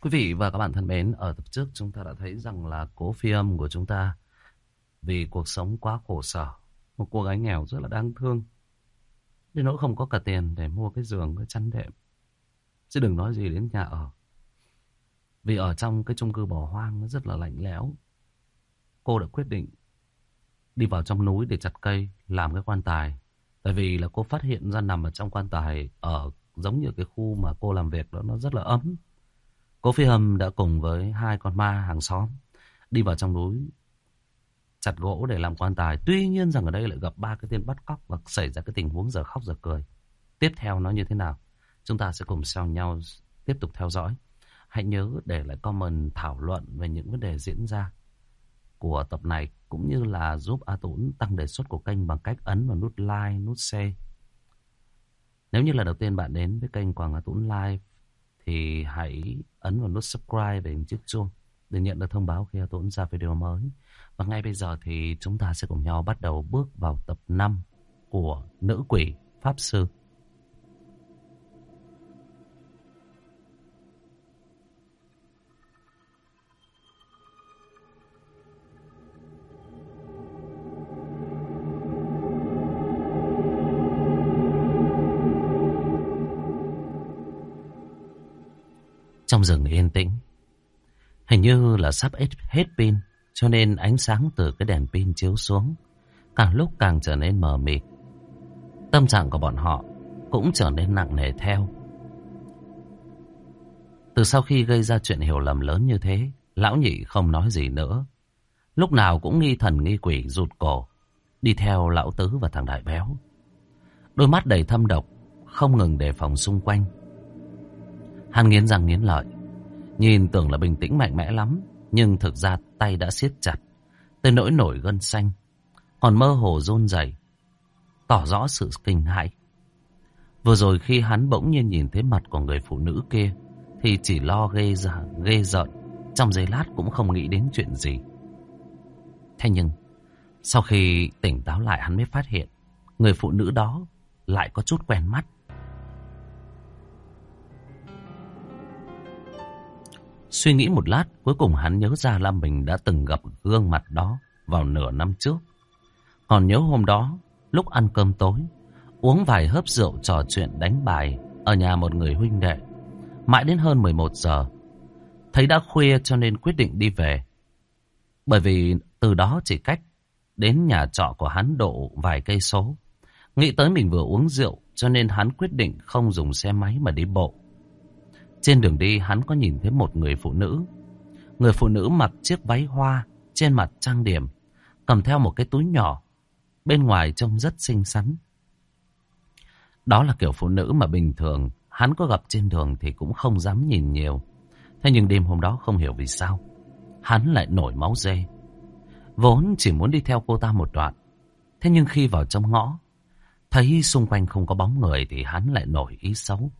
Quý vị và các bạn thân mến, ở tập trước chúng ta đã thấy rằng là cố phi âm của chúng ta vì cuộc sống quá khổ sở. Một cô gái nghèo rất là đáng thương. Đến nỗi không có cả tiền để mua cái giường, cái chăn đệm. Chứ đừng nói gì đến nhà ở. Vì ở trong cái chung cư bỏ hoang nó rất là lạnh lẽo. Cô đã quyết định đi vào trong núi để chặt cây, làm cái quan tài. Tại vì là cô phát hiện ra nằm ở trong quan tài ở giống như cái khu mà cô làm việc đó nó rất là ấm. Cô Phi Hầm đã cùng với hai con ma hàng xóm đi vào trong núi chặt gỗ để làm quan tài. Tuy nhiên rằng ở đây lại gặp ba cái tên bắt cóc và xảy ra cái tình huống giờ khóc giờ cười. Tiếp theo nó như thế nào? Chúng ta sẽ cùng sau nhau tiếp tục theo dõi. Hãy nhớ để lại comment thảo luận về những vấn đề diễn ra của tập này cũng như là giúp A Tũng tăng đề xuất của kênh bằng cách ấn vào nút like, nút share. Nếu như là đầu tiên bạn đến với kênh Quảng A Tũng Live thì hãy ấn vào nút subscribe và hình chiếc chuông để nhận được thông báo khi tôi ra video mới. Và ngay bây giờ thì chúng ta sẽ cùng nhau bắt đầu bước vào tập 5 của Nữ Quỷ Pháp Sư. Trong rừng yên tĩnh, hình như là sắp hết, hết pin, cho nên ánh sáng từ cái đèn pin chiếu xuống, càng lúc càng trở nên mờ mịt. Tâm trạng của bọn họ cũng trở nên nặng nề theo. Từ sau khi gây ra chuyện hiểu lầm lớn như thế, lão nhị không nói gì nữa. Lúc nào cũng nghi thần nghi quỷ rụt cổ, đi theo lão tứ và thằng đại béo. Đôi mắt đầy thâm độc, không ngừng đề phòng xung quanh. Hắn nghiến răng nghiến lợi. Nhìn tưởng là bình tĩnh mạnh mẽ lắm. Nhưng thực ra tay đã siết chặt. Tới nỗi nổi gân xanh. Còn mơ hồ run rẩy Tỏ rõ sự kinh hãi. Vừa rồi khi hắn bỗng nhiên nhìn thấy mặt của người phụ nữ kia. Thì chỉ lo ghê, ra, ghê giận. Trong giây lát cũng không nghĩ đến chuyện gì. Thế nhưng. Sau khi tỉnh táo lại hắn mới phát hiện. Người phụ nữ đó lại có chút quen mắt. Suy nghĩ một lát, cuối cùng hắn nhớ ra là mình đã từng gặp gương mặt đó vào nửa năm trước. Còn nhớ hôm đó, lúc ăn cơm tối, uống vài hớp rượu trò chuyện đánh bài ở nhà một người huynh đệ. Mãi đến hơn 11 giờ, thấy đã khuya cho nên quyết định đi về. Bởi vì từ đó chỉ cách đến nhà trọ của hắn độ vài cây số. Nghĩ tới mình vừa uống rượu cho nên hắn quyết định không dùng xe máy mà đi bộ. Trên đường đi hắn có nhìn thấy một người phụ nữ. Người phụ nữ mặc chiếc váy hoa, trên mặt trang điểm, cầm theo một cái túi nhỏ. Bên ngoài trông rất xinh xắn. Đó là kiểu phụ nữ mà bình thường hắn có gặp trên đường thì cũng không dám nhìn nhiều. Thế nhưng đêm hôm đó không hiểu vì sao. Hắn lại nổi máu dê. Vốn chỉ muốn đi theo cô ta một đoạn. Thế nhưng khi vào trong ngõ, thấy xung quanh không có bóng người thì hắn lại nổi ý xấu.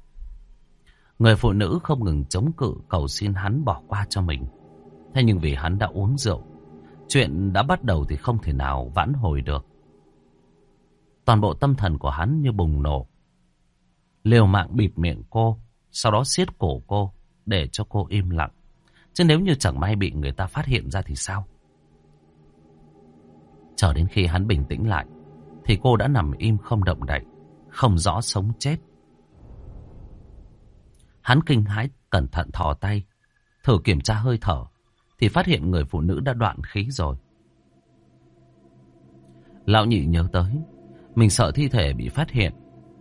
Người phụ nữ không ngừng chống cự cầu xin hắn bỏ qua cho mình. Thế nhưng vì hắn đã uống rượu, chuyện đã bắt đầu thì không thể nào vãn hồi được. Toàn bộ tâm thần của hắn như bùng nổ. Liều mạng bịt miệng cô, sau đó siết cổ cô để cho cô im lặng. Chứ nếu như chẳng may bị người ta phát hiện ra thì sao? Chờ đến khi hắn bình tĩnh lại, thì cô đã nằm im không động đậy, không rõ sống chết. Hắn kinh hãi cẩn thận thò tay, thử kiểm tra hơi thở, thì phát hiện người phụ nữ đã đoạn khí rồi. Lão nhị nhớ tới, mình sợ thi thể bị phát hiện,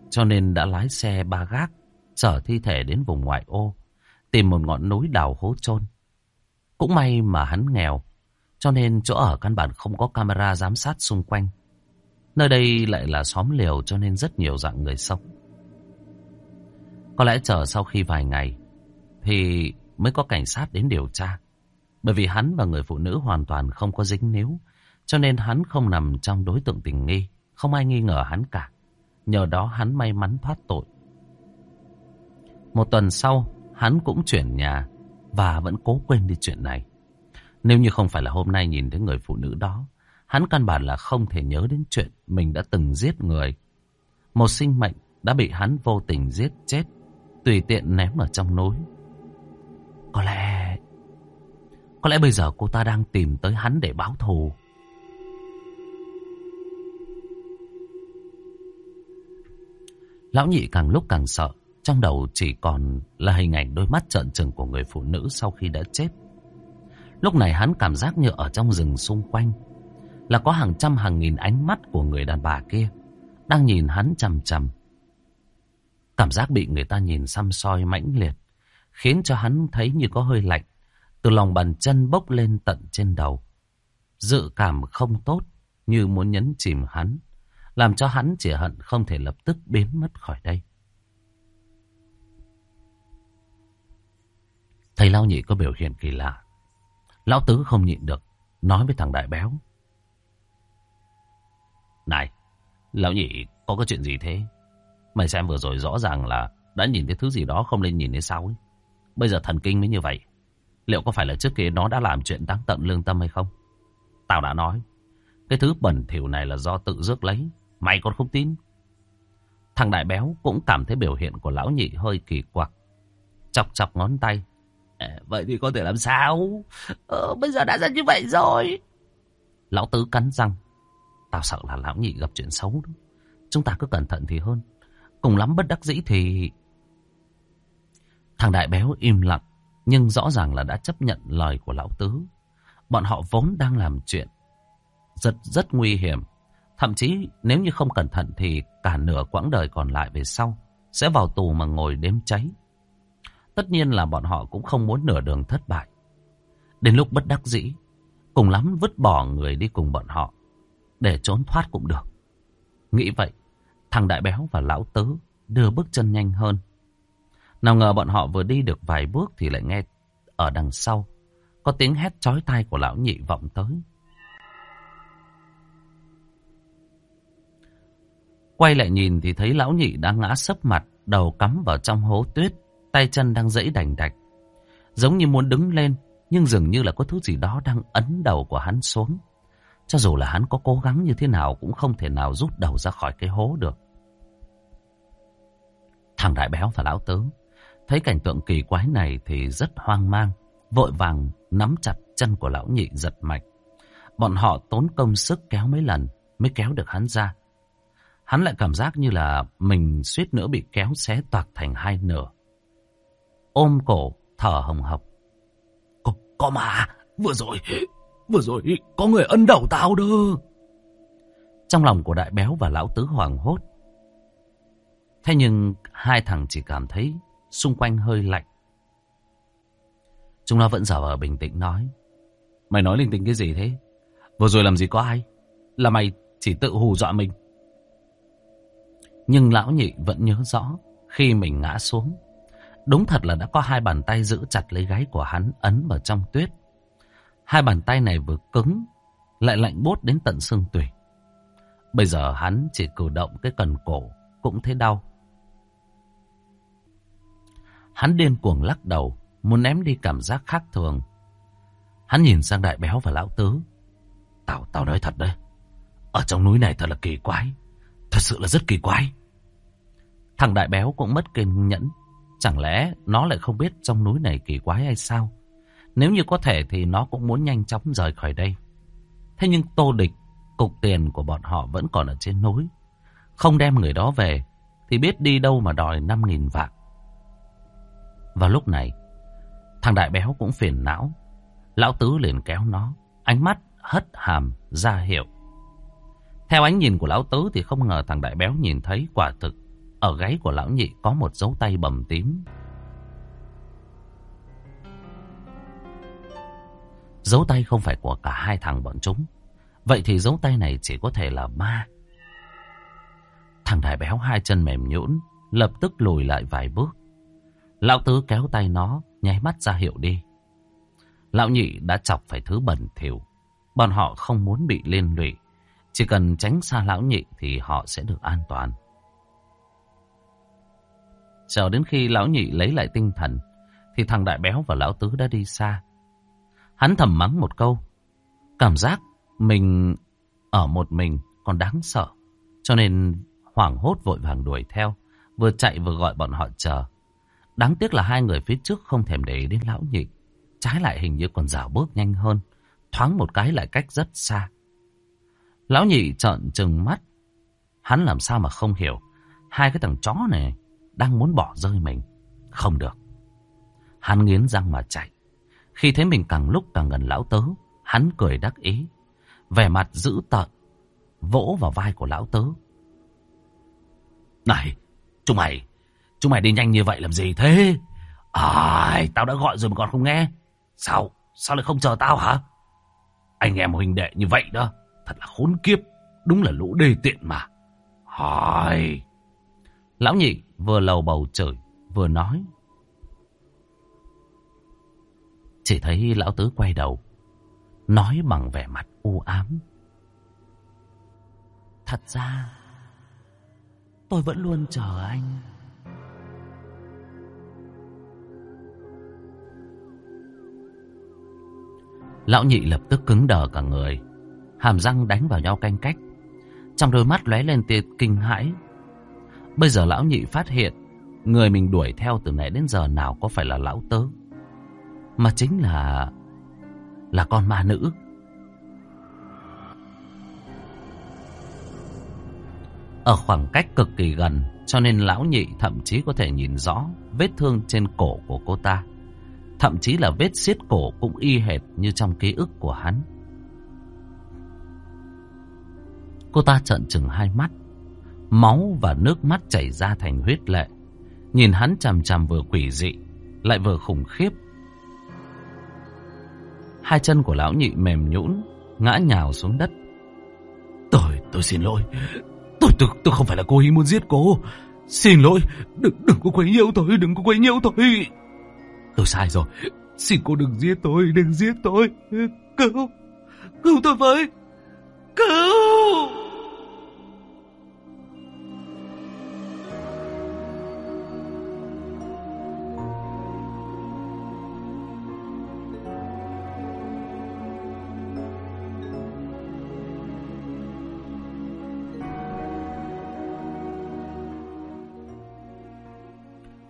cho nên đã lái xe ba gác, chở thi thể đến vùng ngoại ô, tìm một ngọn núi đào hố chôn. Cũng may mà hắn nghèo, cho nên chỗ ở căn bản không có camera giám sát xung quanh. Nơi đây lại là xóm liều cho nên rất nhiều dạng người sống. Có lẽ chờ sau khi vài ngày thì mới có cảnh sát đến điều tra. Bởi vì hắn và người phụ nữ hoàn toàn không có dính níu, cho nên hắn không nằm trong đối tượng tình nghi, không ai nghi ngờ hắn cả. Nhờ đó hắn may mắn thoát tội. Một tuần sau, hắn cũng chuyển nhà và vẫn cố quên đi chuyện này. Nếu như không phải là hôm nay nhìn thấy người phụ nữ đó, hắn căn bản là không thể nhớ đến chuyện mình đã từng giết người. Một sinh mệnh đã bị hắn vô tình giết chết tùy tiện ném ở trong núi. Có lẽ Có lẽ bây giờ cô ta đang tìm tới hắn để báo thù. Lão nhị càng lúc càng sợ. Trong đầu chỉ còn là hình ảnh đôi mắt trợn trừng của người phụ nữ sau khi đã chết. Lúc này hắn cảm giác như ở trong rừng xung quanh. Là có hàng trăm hàng nghìn ánh mắt của người đàn bà kia. Đang nhìn hắn chầm chầm. Cảm giác bị người ta nhìn xăm soi mãnh liệt. Khiến cho hắn thấy như có hơi lạnh. Từ lòng bàn chân bốc lên tận trên đầu. Dự cảm không tốt như muốn nhấn chìm hắn. Làm cho hắn chỉ hận không thể lập tức biến mất khỏi đây. Thầy Lao Nhị có biểu hiện kỳ lạ. Lão Tứ không nhịn được, nói với thằng Đại Béo. Này, Lão Nhị có cái chuyện gì thế? Mày xem vừa rồi rõ ràng là đã nhìn thấy thứ gì đó không nên nhìn thấy sao? ấy. Bây giờ thần kinh mới như vậy. Liệu có phải là trước kia nó đã làm chuyện đáng tận lương tâm hay không? Tao đã nói, cái thứ bẩn thỉu này là do tự rước lấy. Mày còn không tin? Thằng Đại Béo cũng cảm thấy biểu hiện của Lão Nhị hơi kỳ quặc. Chọc chọc ngón tay. vậy thì có thể làm sao? Ờ, bây giờ đã ra như vậy rồi. Lão Tứ cắn răng. Tao sợ là Lão Nhị gặp chuyện xấu đó. Chúng ta cứ cẩn thận thì hơn. Cùng lắm bất đắc dĩ thì... Thằng Đại Béo im lặng. Nhưng rõ ràng là đã chấp nhận lời của Lão Tứ. Bọn họ vốn đang làm chuyện rất rất nguy hiểm. Thậm chí nếu như không cẩn thận thì cả nửa quãng đời còn lại về sau sẽ vào tù mà ngồi đếm cháy. Tất nhiên là bọn họ cũng không muốn nửa đường thất bại. Đến lúc bất đắc dĩ, cùng lắm vứt bỏ người đi cùng bọn họ, để trốn thoát cũng được. Nghĩ vậy, thằng Đại Béo và Lão Tứ đưa bước chân nhanh hơn. Nào ngờ bọn họ vừa đi được vài bước thì lại nghe ở đằng sau có tiếng hét chói tai của Lão Nhị vọng tới. Quay lại nhìn thì thấy Lão Nhị đang ngã sấp mặt, đầu cắm vào trong hố tuyết, tay chân đang dẫy đành đạch. Giống như muốn đứng lên, nhưng dường như là có thứ gì đó đang ấn đầu của hắn xuống. Cho dù là hắn có cố gắng như thế nào cũng không thể nào rút đầu ra khỏi cái hố được. Thằng đại béo và lão tứ thấy cảnh tượng kỳ quái này thì rất hoang mang, vội vàng nắm chặt chân của lão nhị giật mạch. Bọn họ tốn công sức kéo mấy lần mới kéo được hắn ra. Hắn lại cảm giác như là mình suýt nữa bị kéo xé toạc thành hai nửa. Ôm cổ, thở hồng hộc. Có, có mà, vừa rồi, vừa rồi có người ân đầu tao đó. Trong lòng của đại béo và lão tứ hoàng hốt. Thế nhưng hai thằng chỉ cảm thấy xung quanh hơi lạnh. Chúng nó vẫn giả vờ bình tĩnh nói. Mày nói linh tinh cái gì thế? Vừa rồi làm gì có ai? Là mày chỉ tự hù dọa mình. Nhưng lão nhị vẫn nhớ rõ khi mình ngã xuống. Đúng thật là đã có hai bàn tay giữ chặt lấy gáy của hắn ấn vào trong tuyết. Hai bàn tay này vừa cứng, lại lạnh bốt đến tận xương tủy. Bây giờ hắn chỉ cử động cái cần cổ cũng thấy đau. Hắn điên cuồng lắc đầu, muốn ném đi cảm giác khác thường. Hắn nhìn sang đại béo và lão tứ. Tao, tao nói thật đấy. Ở trong núi này thật là kỳ quái. Thật sự là rất kỳ quái. Thằng đại béo cũng mất kiên nhẫn. Chẳng lẽ nó lại không biết trong núi này kỳ quái hay sao? Nếu như có thể thì nó cũng muốn nhanh chóng rời khỏi đây. Thế nhưng tô địch, cục tiền của bọn họ vẫn còn ở trên núi. Không đem người đó về thì biết đi đâu mà đòi 5.000 vạn. Vào lúc này, thằng đại béo cũng phiền não. Lão Tứ liền kéo nó, ánh mắt hất hàm ra hiệu. Theo ánh nhìn của lão tứ thì không ngờ thằng đại béo nhìn thấy quả thực ở gáy của lão nhị có một dấu tay bầm tím. Dấu tay không phải của cả hai thằng bọn chúng. Vậy thì dấu tay này chỉ có thể là ma. Thằng đại béo hai chân mềm nhũn, lập tức lùi lại vài bước. Lão tứ kéo tay nó, nháy mắt ra hiệu đi. Lão nhị đã chọc phải thứ bẩn thỉu, bọn họ không muốn bị liên lụy. Chỉ cần tránh xa lão nhị thì họ sẽ được an toàn. Chờ đến khi lão nhị lấy lại tinh thần, thì thằng đại béo và lão tứ đã đi xa. Hắn thầm mắng một câu. Cảm giác mình ở một mình còn đáng sợ. Cho nên hoảng hốt vội vàng đuổi theo, vừa chạy vừa gọi bọn họ chờ. Đáng tiếc là hai người phía trước không thèm để ý đến lão nhị. Trái lại hình như còn dạo bước nhanh hơn. Thoáng một cái lại cách rất xa. Lão nhị trợn trừng mắt. Hắn làm sao mà không hiểu. Hai cái thằng chó này đang muốn bỏ rơi mình. Không được. Hắn nghiến răng mà chạy. Khi thấy mình càng lúc càng gần lão tớ, hắn cười đắc ý. Vẻ mặt dữ tợn, vỗ vào vai của lão tớ. Này, chúng mày, chúng mày đi nhanh như vậy làm gì thế? À, tao đã gọi rồi mà còn không nghe. Sao, sao lại không chờ tao hả? Anh em huynh đệ như vậy đó, thật là khốn kiếp, đúng là lũ đê tiện mà. Hỏi... Lão nhị vừa lầu bầu trời, vừa nói. Chỉ thấy lão tứ quay đầu, nói bằng vẻ mặt u ám. Thật ra, tôi vẫn luôn chờ anh. Lão nhị lập tức cứng đờ cả người, hàm răng đánh vào nhau canh cách. Trong đôi mắt lóe lên tia kinh hãi. Bây giờ lão nhị phát hiện, người mình đuổi theo từ nãy đến giờ nào có phải là lão tớ, mà chính là là con ma nữ. Ở khoảng cách cực kỳ gần, cho nên lão nhị thậm chí có thể nhìn rõ vết thương trên cổ của cô ta. Thậm chí là vết xiết cổ cũng y hệt như trong ký ức của hắn. Cô ta trợn trừng hai mắt. Máu và nước mắt chảy ra thành huyết lệ. Nhìn hắn chằm chằm vừa quỷ dị, lại vừa khủng khiếp. Hai chân của lão nhị mềm nhũn, ngã nhào xuống đất. Tôi, tôi xin lỗi. Tôi, tôi, tôi không phải là cố ý muốn giết cô. Xin lỗi, đừng, đừng có quấy nhiễu tôi, đừng có quấy nhiễu tôi. Tôi sai rồi. Xin cô đừng giết tôi, đừng giết tôi. Cứu, cứu tôi với. Cứu!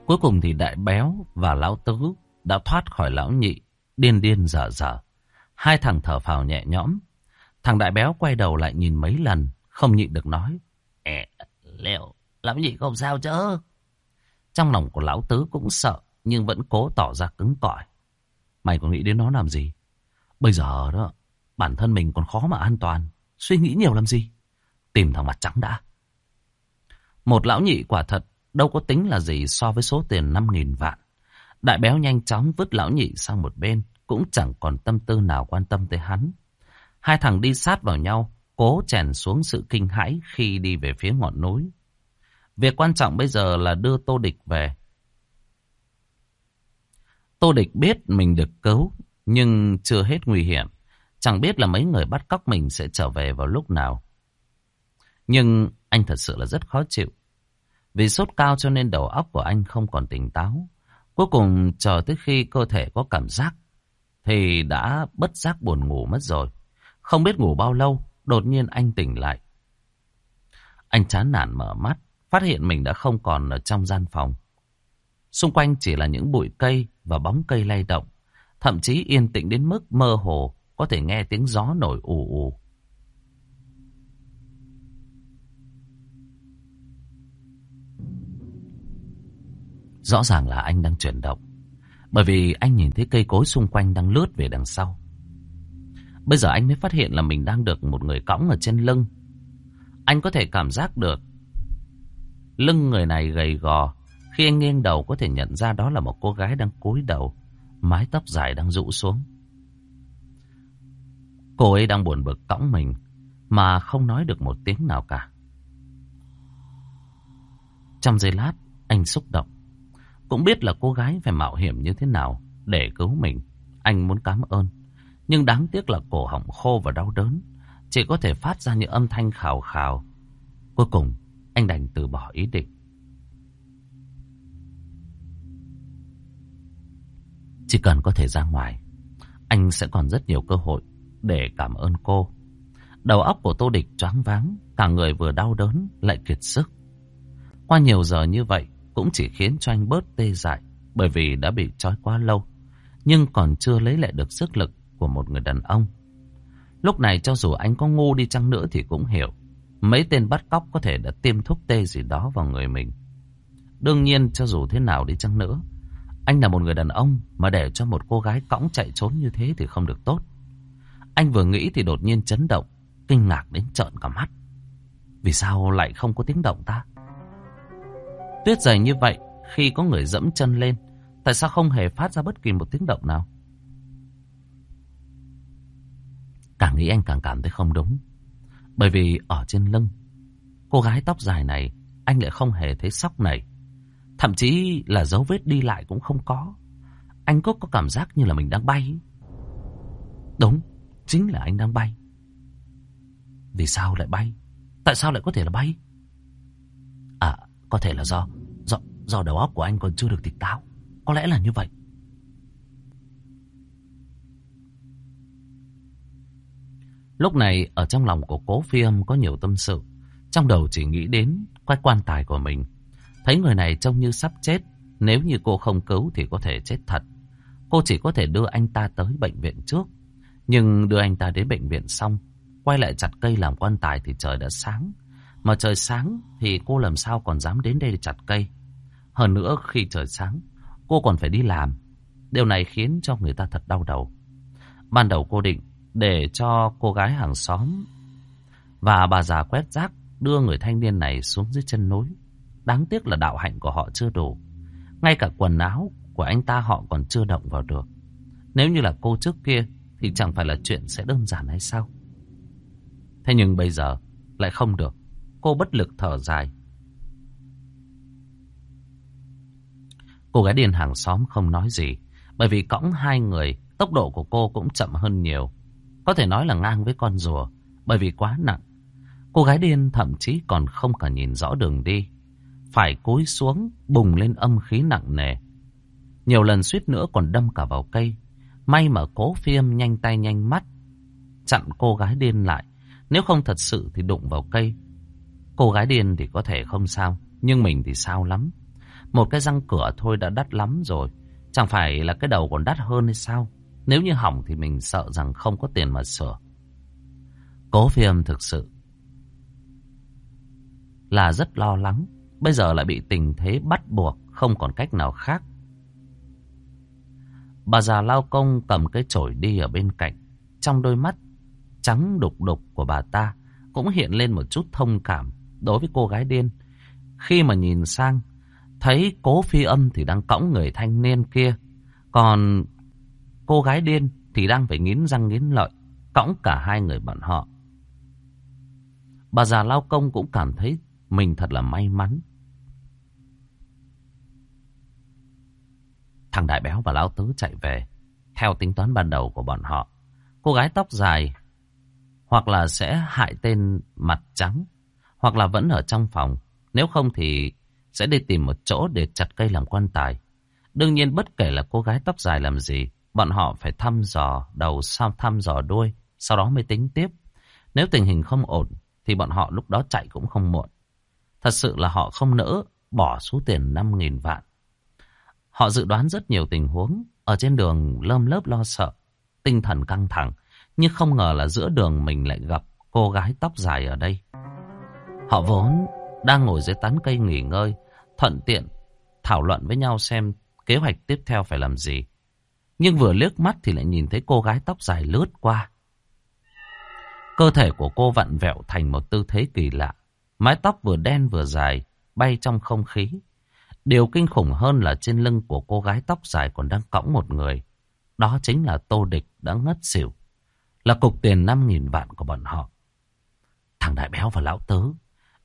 Cuối cùng thì đại béo và lão tứ đã thoát khỏi lão nhị, điên điên dở dở. Hai thằng thở phào nhẹ nhõm. Thằng đại béo quay đầu lại nhìn mấy lần, không nhịn được nói. Ê, liệu, lão nhị không sao chứ? Trong lòng của lão tứ cũng sợ, nhưng vẫn cố tỏ ra cứng cỏi. Mày còn nghĩ đến nó làm gì? Bây giờ đó, bản thân mình còn khó mà an toàn. Suy nghĩ nhiều làm gì? Tìm thằng mặt trắng đã. Một lão nhị quả thật đâu có tính là gì so với số tiền 5.000 vạn. Đại béo nhanh chóng vứt lão nhị sang một bên, cũng chẳng còn tâm tư nào quan tâm tới hắn. Hai thằng đi sát vào nhau, cố chèn xuống sự kinh hãi khi đi về phía ngọn núi. Việc quan trọng bây giờ là đưa Tô Địch về. Tô Địch biết mình được cứu, nhưng chưa hết nguy hiểm. Chẳng biết là mấy người bắt cóc mình sẽ trở về vào lúc nào. Nhưng anh thật sự là rất khó chịu. Vì sốt cao cho nên đầu óc của anh không còn tỉnh táo. Cuối cùng chờ tới khi cơ thể có cảm giác thì đã bất giác buồn ngủ mất rồi. Không biết ngủ bao lâu, đột nhiên anh tỉnh lại. Anh chán nản mở mắt, phát hiện mình đã không còn ở trong gian phòng. Xung quanh chỉ là những bụi cây và bóng cây lay động. Thậm chí yên tĩnh đến mức mơ hồ, có thể nghe tiếng gió nổi ù ù. Rõ ràng là anh đang chuyển động. Bởi vì anh nhìn thấy cây cối xung quanh đang lướt về đằng sau. Bây giờ anh mới phát hiện là mình đang được một người cõng ở trên lưng. Anh có thể cảm giác được lưng người này gầy gò. Khi anh nghiêng đầu có thể nhận ra đó là một cô gái đang cúi đầu, mái tóc dài đang rũ xuống. Cô ấy đang buồn bực cõng mình mà không nói được một tiếng nào cả. Trong giây lát, anh xúc động. Cũng biết là cô gái phải mạo hiểm như thế nào để cứu mình. Anh muốn cảm ơn. Nhưng đáng tiếc là cổ họng khô và đau đớn. Chỉ có thể phát ra những âm thanh khào khào. Cuối cùng, anh đành từ bỏ ý định. Chỉ cần có thể ra ngoài, anh sẽ còn rất nhiều cơ hội để cảm ơn cô. Đầu óc của Tô Địch choáng váng, cả người vừa đau đớn lại kiệt sức. Qua nhiều giờ như vậy, cũng chỉ khiến cho anh bớt tê dại bởi vì đã bị trói quá lâu. nhưng còn chưa lấy lại được sức lực của một người đàn ông. Lúc này cho dù anh có ngu đi chăng nữa thì cũng hiểu. Mấy tên bắt cóc có thể đã tiêm thuốc tê gì đó vào người mình. Đương nhiên cho dù thế nào đi chăng nữa, anh là một người đàn ông mà để cho một cô gái cõng chạy trốn như thế thì không được tốt. Anh vừa nghĩ thì đột nhiên chấn động, kinh ngạc đến trợn cả mắt. Vì sao lại không có tiếng động ta? Tuyết dày như vậy, khi có người dẫm chân lên, tại sao không hề phát ra bất kỳ một tiếng động nào? Càng nghĩ anh càng cảm thấy không đúng. Bởi vì ở trên lưng, cô gái tóc dài này, anh lại không hề thấy sóc này. Thậm chí là dấu vết đi lại cũng không có. Anh có có cảm giác như là mình đang bay. Đúng, chính là anh đang bay. Vì sao lại bay? Tại sao lại có thể là bay? Có thể là do do do đầu óc của anh còn chưa được tỉnh táo. Có lẽ là như vậy. Lúc này, ở trong lòng của cố phi âm có nhiều tâm sự. Trong đầu chỉ nghĩ đến quay quan tài của mình. Thấy người này trông như sắp chết. Nếu như cô không cứu thì có thể chết thật. Cô chỉ có thể đưa anh ta tới bệnh viện trước. Nhưng đưa anh ta đến bệnh viện xong. Quay lại chặt cây làm quan tài thì trời đã sáng. Mà trời sáng thì cô làm sao còn dám đến đây để chặt cây. Hơn nữa, khi trời sáng, cô còn phải đi làm. Điều này khiến cho người ta thật đau đầu. Ban đầu cô định để cho cô gái hàng xóm và bà già quét rác đưa người thanh niên này xuống dưới chân núi. Đáng tiếc là đạo hạnh của họ chưa đủ. Ngay cả quần áo của anh ta họ còn chưa động vào được. Nếu như là cô trước kia thì chẳng phải là chuyện sẽ đơn giản hay sao? Thế nhưng bây giờ lại không được. Cô bất lực thở dài. Cô gái điên hàng xóm không nói gì. Bởi vì cõng hai người, tốc độ của cô cũng chậm hơn nhiều. Có thể nói là ngang với con rùa, bởi vì quá nặng. Cô gái điên thậm chí còn không cả nhìn rõ đường đi. Phải cúi xuống, bùng lên âm khí nặng nề. Nhiều lần suýt nữa còn đâm cả vào cây. May mà cố phiêm nhanh tay nhanh mắt. Chặn cô gái điên lại. Nếu không thật sự thì đụng vào cây. Cô gái điên thì có thể không sao. Nhưng mình thì sao lắm. Một cái răng cửa thôi đã đắt lắm rồi. Chẳng phải là cái đầu còn đắt hơn hay sao? Nếu như hỏng thì mình sợ rằng không có tiền mà sửa. Cố phiêm thực sự là rất lo lắng. Bây giờ lại bị tình thế bắt buộc, không còn cách nào khác. Bà già lao công cầm cái chổi đi ở bên cạnh. Trong đôi mắt trắng đục đục của bà ta cũng hiện lên một chút thông cảm đối với cô gái điên. Khi mà nhìn sang, thấy cố phi âm thì đang cõng người thanh niên kia. Còn cô gái điên thì đang phải nghiến răng nghiến lợi, cõng cả hai người bọn họ. Bà già lao công cũng cảm thấy mình thật là may mắn. Thằng đại béo và lão tứ chạy về. Theo tính toán ban đầu của bọn họ, cô gái tóc dài hoặc là sẽ hại tên mặt trắng, hoặc là vẫn ở trong phòng. Nếu không thì sẽ đi tìm một chỗ để chặt cây làm quan tài. Đương nhiên bất kể là cô gái tóc dài làm gì, bọn họ phải thăm dò đầu sau thăm dò đuôi, sau đó mới tính tiếp. Nếu tình hình không ổn, thì bọn họ lúc đó chạy cũng không muộn. Thật sự là họ không nỡ bỏ số tiền 5.000 vạn. Họ dự đoán rất nhiều tình huống, ở trên đường lơm lớp lo sợ, tinh thần căng thẳng, nhưng không ngờ là giữa đường mình lại gặp cô gái tóc dài ở đây. Họ vốn đang ngồi dưới tán cây nghỉ ngơi, thuận tiện thảo luận với nhau xem kế hoạch tiếp theo phải làm gì. Nhưng vừa liếc mắt thì lại nhìn thấy cô gái tóc dài lướt qua. Cơ thể của cô vặn vẹo thành một tư thế kỳ lạ. Mái tóc vừa đen vừa dài, bay trong không khí. Điều kinh khủng hơn là trên lưng của cô gái tóc dài còn đang cõng một người. Đó chính là Tô Địch đã ngất xỉu. Là cục tiền 5.000 vạn của bọn họ. Thằng Đại Béo và Lão tớ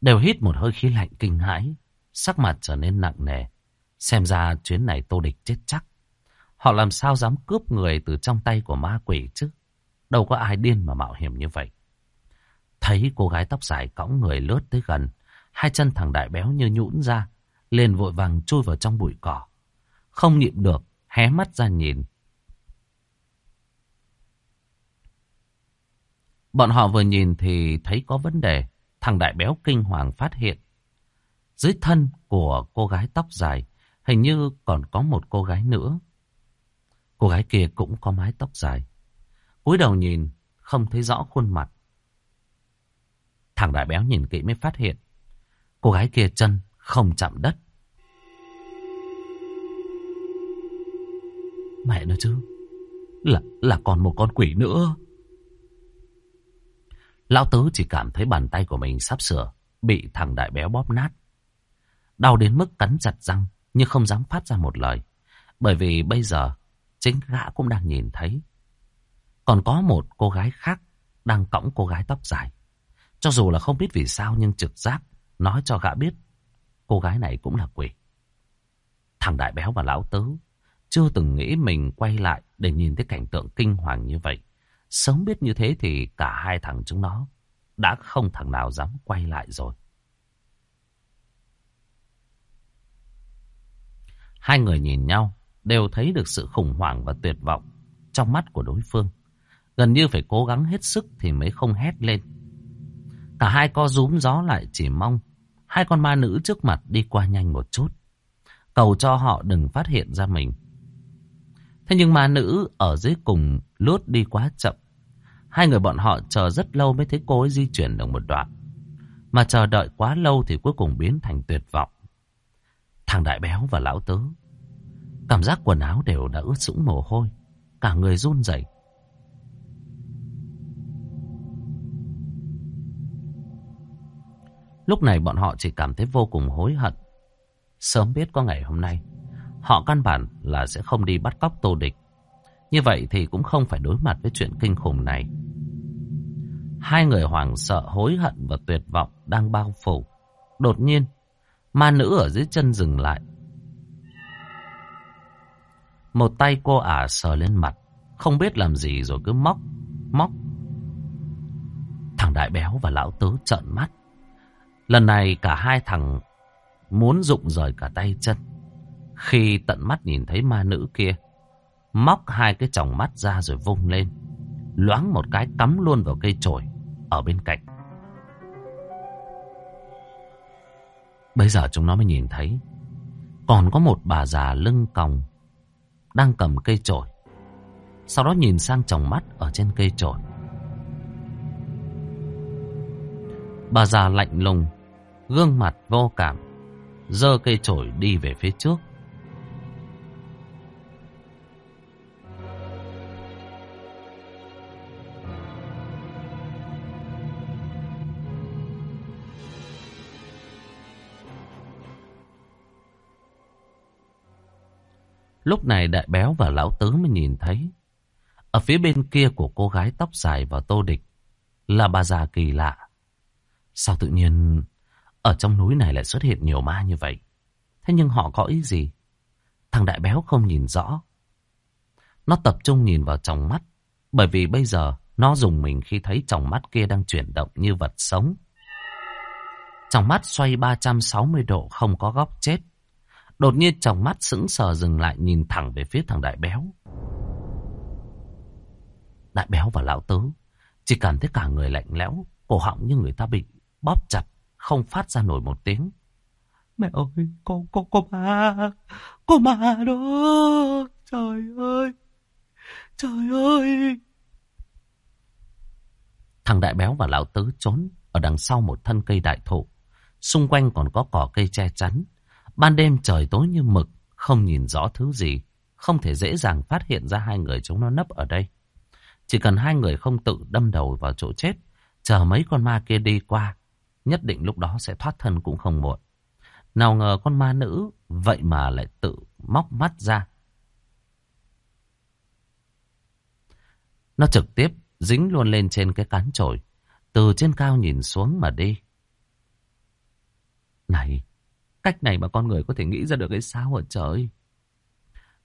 đều hít một hơi khí lạnh kinh hãi. Sắc mặt trở nên nặng nề. Xem ra chuyến này Tô Địch chết chắc. Họ làm sao dám cướp người từ trong tay của ma quỷ chứ? Đâu có ai điên mà mạo hiểm như vậy. Thấy cô gái tóc dài cõng người lướt tới gần. Hai chân thằng đại béo như nhũn ra. Liền vội vàng chui vào trong bụi cỏ. Không nhịn được, hé mắt ra nhìn. Bọn họ vừa nhìn thì thấy có vấn đề. Thằng đại béo kinh hoàng phát hiện. Dưới thân của cô gái tóc dài, hình như còn có một cô gái nữa. Cô gái kia cũng có mái tóc dài. cúi đầu nhìn, không thấy rõ khuôn mặt. Thằng đại béo nhìn kỹ mới phát hiện. Cô gái kia chân không chạm đất. Mẹ nó chứ. Là, là còn một con quỷ nữa. Lão Tứ chỉ cảm thấy bàn tay của mình sắp sửa, bị thằng đại béo bóp nát. Đau đến mức cắn chặt răng, nhưng không dám phát ra một lời. Bởi vì bây giờ, chính gã cũng đang nhìn thấy. Còn có một cô gái khác đang cõng cô gái tóc dài. Cho dù là không biết vì sao, nhưng trực giác nói cho gã biết, cô gái này cũng là quỷ. Thằng đại béo và lão tứ chưa từng nghĩ mình quay lại để nhìn thấy cảnh tượng kinh hoàng như vậy. Sớm biết như thế thì cả hai thằng chúng nó đã không thằng nào dám quay lại rồi. Hai người nhìn nhau, đều thấy được sự khủng hoảng và tuyệt vọng trong mắt của đối phương. Gần như phải cố gắng hết sức thì mới không hét lên. Cả hai co rúm gió lại chỉ mong hai con ma nữ trước mặt đi qua nhanh một chút. Cầu cho họ đừng phát hiện ra mình. Thế nhưng ma nữ ở dưới cùng lướt đi quá chậm. Hai người bọn họ chờ rất lâu mới thấy cô ấy di chuyển được một đoạn. Mà chờ đợi quá lâu thì cuối cùng biến thành tuyệt vọng. Thằng đại béo và lão tứ. Cảm giác quần áo đều đã ướt sũng mồ hôi. Cả người run rẩy. Lúc này bọn họ chỉ cảm thấy vô cùng hối hận. Sớm biết có ngày hôm nay, họ căn bản là sẽ không đi bắt cóc tô địch. Như vậy thì cũng không phải đối mặt với chuyện kinh khủng này. Hai người hoảng sợ, hối hận và tuyệt vọng đang bao phủ. Đột nhiên, ma nữ ở dưới chân dừng lại. Một tay cô ả sờ lên mặt, không biết làm gì rồi cứ móc, móc. Thằng đại béo và lão tứ trợn mắt. Lần này cả hai thằng muốn rụng rời cả tay chân. Khi tận mắt nhìn thấy ma nữ kia, móc hai cái tròng mắt ra rồi vung lên. Loáng một cái cắm luôn vào cây chổi ở bên cạnh. Bây giờ chúng nó mới nhìn thấy còn có một bà già lưng còng đang cầm cây chổi. Sau đó nhìn sang tròng mắt ở trên cây chổi. Bà già lạnh lùng, gương mặt vô cảm, giơ cây chổi đi về phía trước. Lúc này đại béo và lão tứ mới nhìn thấy. Ở phía bên kia của cô gái tóc dài và tô địch là bà già kỳ lạ. Sao tự nhiên ở trong núi này lại xuất hiện nhiều ma như vậy? Thế nhưng họ có ý gì? Thằng đại béo không nhìn rõ. Nó tập trung nhìn vào trong mắt. Bởi vì bây giờ nó dùng mình khi thấy trong mắt kia đang chuyển động như vật sống. Trong mắt xoay 360 độ không có góc chết. Đột nhiên trong mắt sững sờ dừng lại nhìn thẳng về phía thằng đại béo. Đại béo và lão tứ chỉ cảm thấy cả người lạnh lẽo, cổ họng như người ta bị bóp chặt, không phát ra nổi một tiếng. Mẹ ơi, có, có, có ma, có ma đó, trời ơi, trời ơi. Thằng đại béo và lão tứ trốn ở đằng sau một thân cây đại thụ. Xung quanh còn có cỏ cây che chắn. Ban đêm trời tối như mực, không nhìn rõ thứ gì. Không thể dễ dàng phát hiện ra hai người chúng nó nấp ở đây. Chỉ cần hai người không tự đâm đầu vào chỗ chết, chờ mấy con ma kia đi qua, nhất định lúc đó sẽ thoát thân cũng không muộn. Nào ngờ con ma nữ vậy mà lại tự móc mắt ra. Nó trực tiếp dính luôn lên trên cái cán chổi, từ trên cao nhìn xuống mà đi. Này, cách này mà con người có thể nghĩ ra được cái sao ở trời?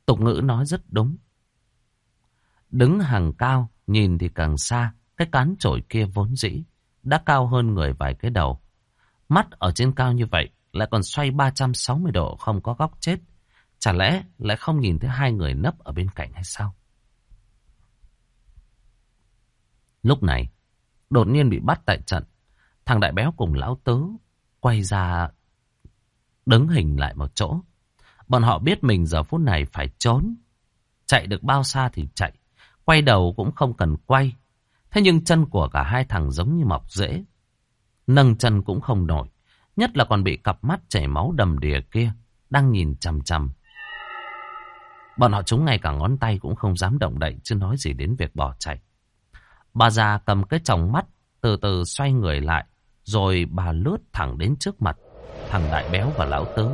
Tục ngữ nói rất đúng. Đứng hàng cao, nhìn thì càng xa, cái cán chổi kia vốn dĩ đã cao hơn người vài cái đầu. Mắt ở trên cao như vậy lại còn xoay 360 độ không có góc chết. Chả lẽ lại không nhìn thấy hai người nấp ở bên cạnh hay sao? Lúc này, đột nhiên bị bắt tại trận. Thằng đại béo cùng lão tứ quay ra đứng hình lại một chỗ. Bọn họ biết mình giờ phút này phải trốn. Chạy được bao xa thì chạy. Quay đầu cũng không cần quay. Thế nhưng chân của cả hai thằng giống như mọc rễ. Nâng chân cũng không nổi. Nhất là còn bị cặp mắt chảy máu đầm đìa kia. Đang nhìn chằm chằm. Bọn họ chúng ngay cả ngón tay cũng không dám động đậy. Chứ nói gì đến việc bỏ chạy. Bà già cầm cái chồng mắt. Từ từ xoay người lại. Rồi bà lướt thẳng đến trước mặt. Thằng đại béo và lão tứ.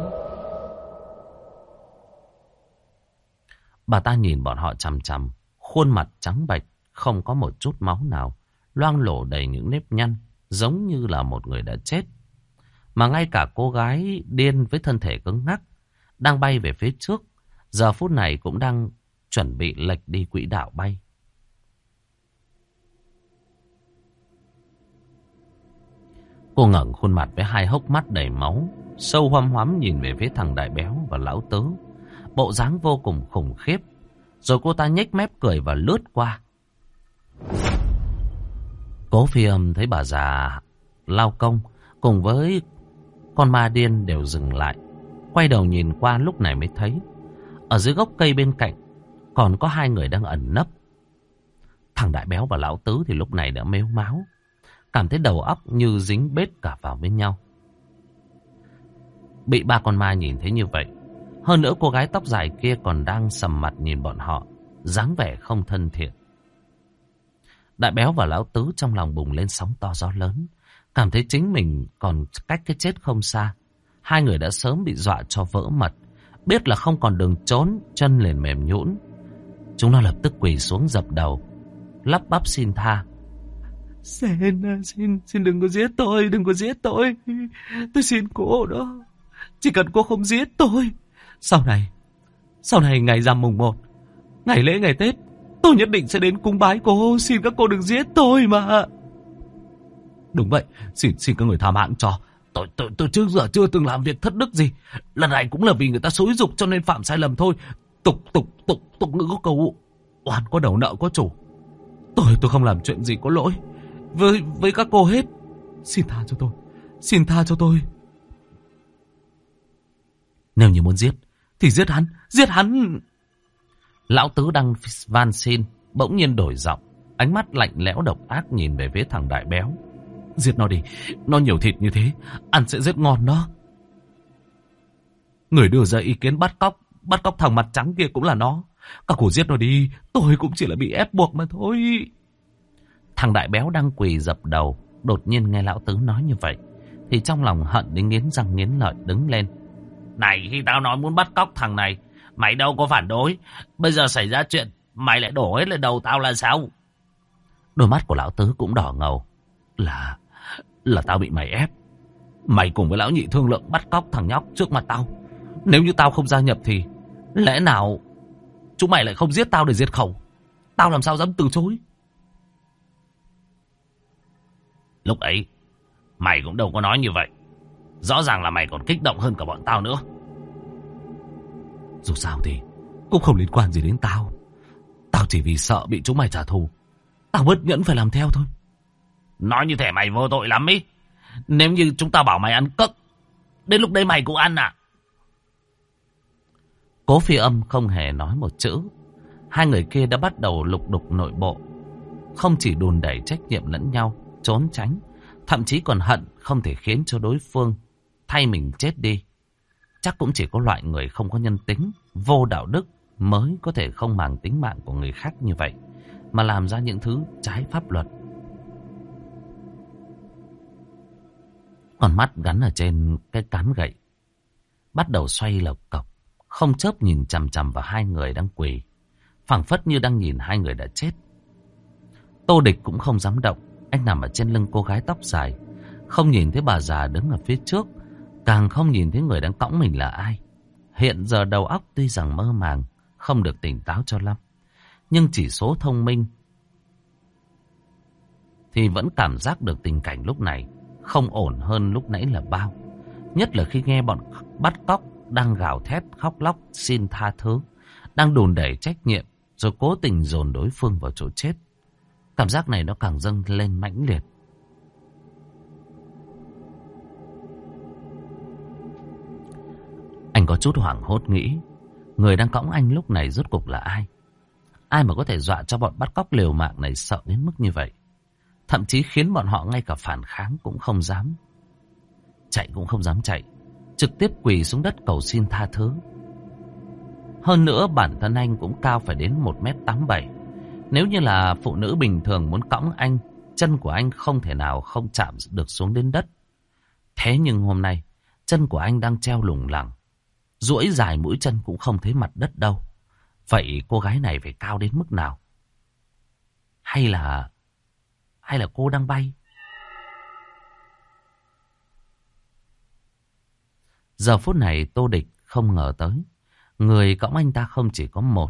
Bà ta nhìn bọn họ chằm chằm. Khuôn mặt trắng bệch. Không có một chút máu nào. Loang lổ đầy những nếp nhăn. Giống như là một người đã chết. Mà ngay cả cô gái điên với thân thể cứng ngắc. Đang bay về phía trước. Giờ phút này cũng đang chuẩn bị lệch đi quỹ đạo bay. Cô ngẩng khuôn mặt với hai hốc mắt đầy máu, sâu hoăm hoắm nhìn về phía thằng đại béo và lão tứ. Bộ dáng vô cùng khủng khiếp. Rồi cô ta nhếch mép cười và lướt qua. Cố phi âm thấy bà già lao công cùng với con ma điên đều dừng lại. Quay đầu nhìn qua lúc này mới thấy. Ở dưới gốc cây bên cạnh còn có hai người đang ẩn nấp. Thằng đại béo và lão tứ thì lúc này đã mếu máu. Cảm thấy đầu óc như dính bết cả vào với nhau. Bị ba con ma nhìn thấy như vậy. Hơn nữa cô gái tóc dài kia còn đang sầm mặt nhìn bọn họ. dáng vẻ không thân thiện. Đại béo và lão tứ trong lòng bùng lên sóng to gió lớn. Cảm thấy chính mình còn cách cái chết không xa. Hai người đã sớm bị dọa cho vỡ mật. Biết là không còn đường trốn, chân liền mềm nhũn. Chúng nó lập tức quỳ xuống dập đầu. Lắp bắp xin tha. Xin, xin, xin đừng có giết tôi, đừng có giết tôi. Tôi xin cô đó. Chỉ cần cô không giết tôi. Sau này, sau này ngày rằm mùng một, ngày lễ ngày Tết, tôi nhất định sẽ đến cung bái cô. Xin các cô đừng giết tôi mà. Đúng vậy, xin xin các người tha mạng cho. Tôi, tôi, tôi trước giờ chưa từng làm việc thất đức gì. Lần này cũng là vì người ta xúi dục cho nên phạm sai lầm thôi. Tục, tục, tục, tục ngữ có câu oan có đầu nợ có chủ. Tôi, tôi không làm chuyện gì có lỗi với với các cô hết. Xin tha cho tôi. Xin tha cho tôi. Nếu như muốn giết, thì giết hắn, giết hắn. Lão Tứ đang van xin, bỗng nhiên đổi giọng. Ánh mắt lạnh lẽo độc ác nhìn về phía thằng đại béo. Giết nó đi, nó nhiều thịt như thế, ăn sẽ rất ngon đó. Người đưa ra ý kiến bắt cóc, bắt cóc thằng mặt trắng kia cũng là nó. Các cô giết nó đi, tôi cũng chỉ là bị ép buộc mà thôi. Thằng đại béo đang quỳ dập đầu, đột nhiên nghe lão tứ nói như vậy. Thì trong lòng hận đến nghiến răng nghiến lợi đứng lên. Này khi tao nói muốn bắt cóc thằng này, mày đâu có phản đối. Bây giờ xảy ra chuyện, mày lại đổ hết lên đầu tao là sao? Đôi mắt của lão tứ cũng đỏ ngầu. Là, là tao bị mày ép. Mày cùng với lão nhị thương lượng bắt cóc thằng nhóc trước mặt tao. Nếu như tao không gia nhập thì, lẽ nào chúng mày lại không giết tao để diệt khẩu? Tao làm sao dám từ chối? Lúc ấy, mày cũng đâu có nói như vậy. Rõ ràng là mày còn kích động hơn cả bọn tao nữa. Dù sao thì, cũng không liên quan gì đến tao. Tao chỉ vì sợ bị chúng mày trả thù. Tao bất nhẫn phải làm theo thôi. Nói như thể mày vô tội lắm ý. Nếu như chúng ta bảo mày ăn cất, đến lúc đấy mày cũng ăn à? Cố phi âm không hề nói một chữ. Hai người kia đã bắt đầu lục đục nội bộ. Không chỉ đùn đẩy trách nhiệm lẫn nhau, trốn tránh. Thậm chí còn hận không thể khiến cho đối phương thay mình chết đi. Chắc cũng chỉ có loại người không có nhân tính, vô đạo đức mới có thể không màng tính mạng của người khác như vậy. Mà làm ra những thứ trái pháp luật. Con mắt gắn ở trên cái cán gậy. Bắt đầu xoay lộc cọc. Không chớp nhìn chằm chằm vào hai người đang quỳ. phảng phất như đang nhìn hai người đã chết. Tô địch cũng không dám động. Anh nằm ở trên lưng cô gái tóc dài. Không nhìn thấy bà già đứng ở phía trước. Càng không nhìn thấy người đang cõng mình là ai. Hiện giờ đầu óc tuy rằng mơ màng. Không được tỉnh táo cho lắm. Nhưng chỉ số thông minh. Thì vẫn cảm giác được tình cảnh lúc này. Không ổn hơn lúc nãy là bao. Nhất là khi nghe bọn bắt cóc đang gào thét khóc lóc xin tha thứ, đang đồn đẩy trách nhiệm, rồi cố tình dồn đối phương vào chỗ chết. Cảm giác này nó càng dâng lên mãnh liệt. Anh có chút hoảng hốt nghĩ, người đang cõng anh lúc này rốt cục là ai? Ai mà có thể dọa cho bọn bắt cóc liều mạng này sợ đến mức như vậy. Thậm chí khiến bọn họ ngay cả phản kháng cũng không dám. Chạy cũng không dám chạy. Trực tiếp quỳ xuống đất cầu xin tha thứ. Hơn nữa bản thân anh cũng cao phải đến 1m87. Nếu như là phụ nữ bình thường muốn cõng anh, chân của anh không thể nào không chạm được xuống đến đất. Thế nhưng hôm nay, chân của anh đang treo lủng lẳng. duỗi dài mũi chân cũng không thấy mặt đất đâu. Vậy cô gái này phải cao đến mức nào? Hay là... Hay là cô đang bay? Giờ phút này Tô Địch không ngờ tới. Người cõng anh ta không chỉ có một.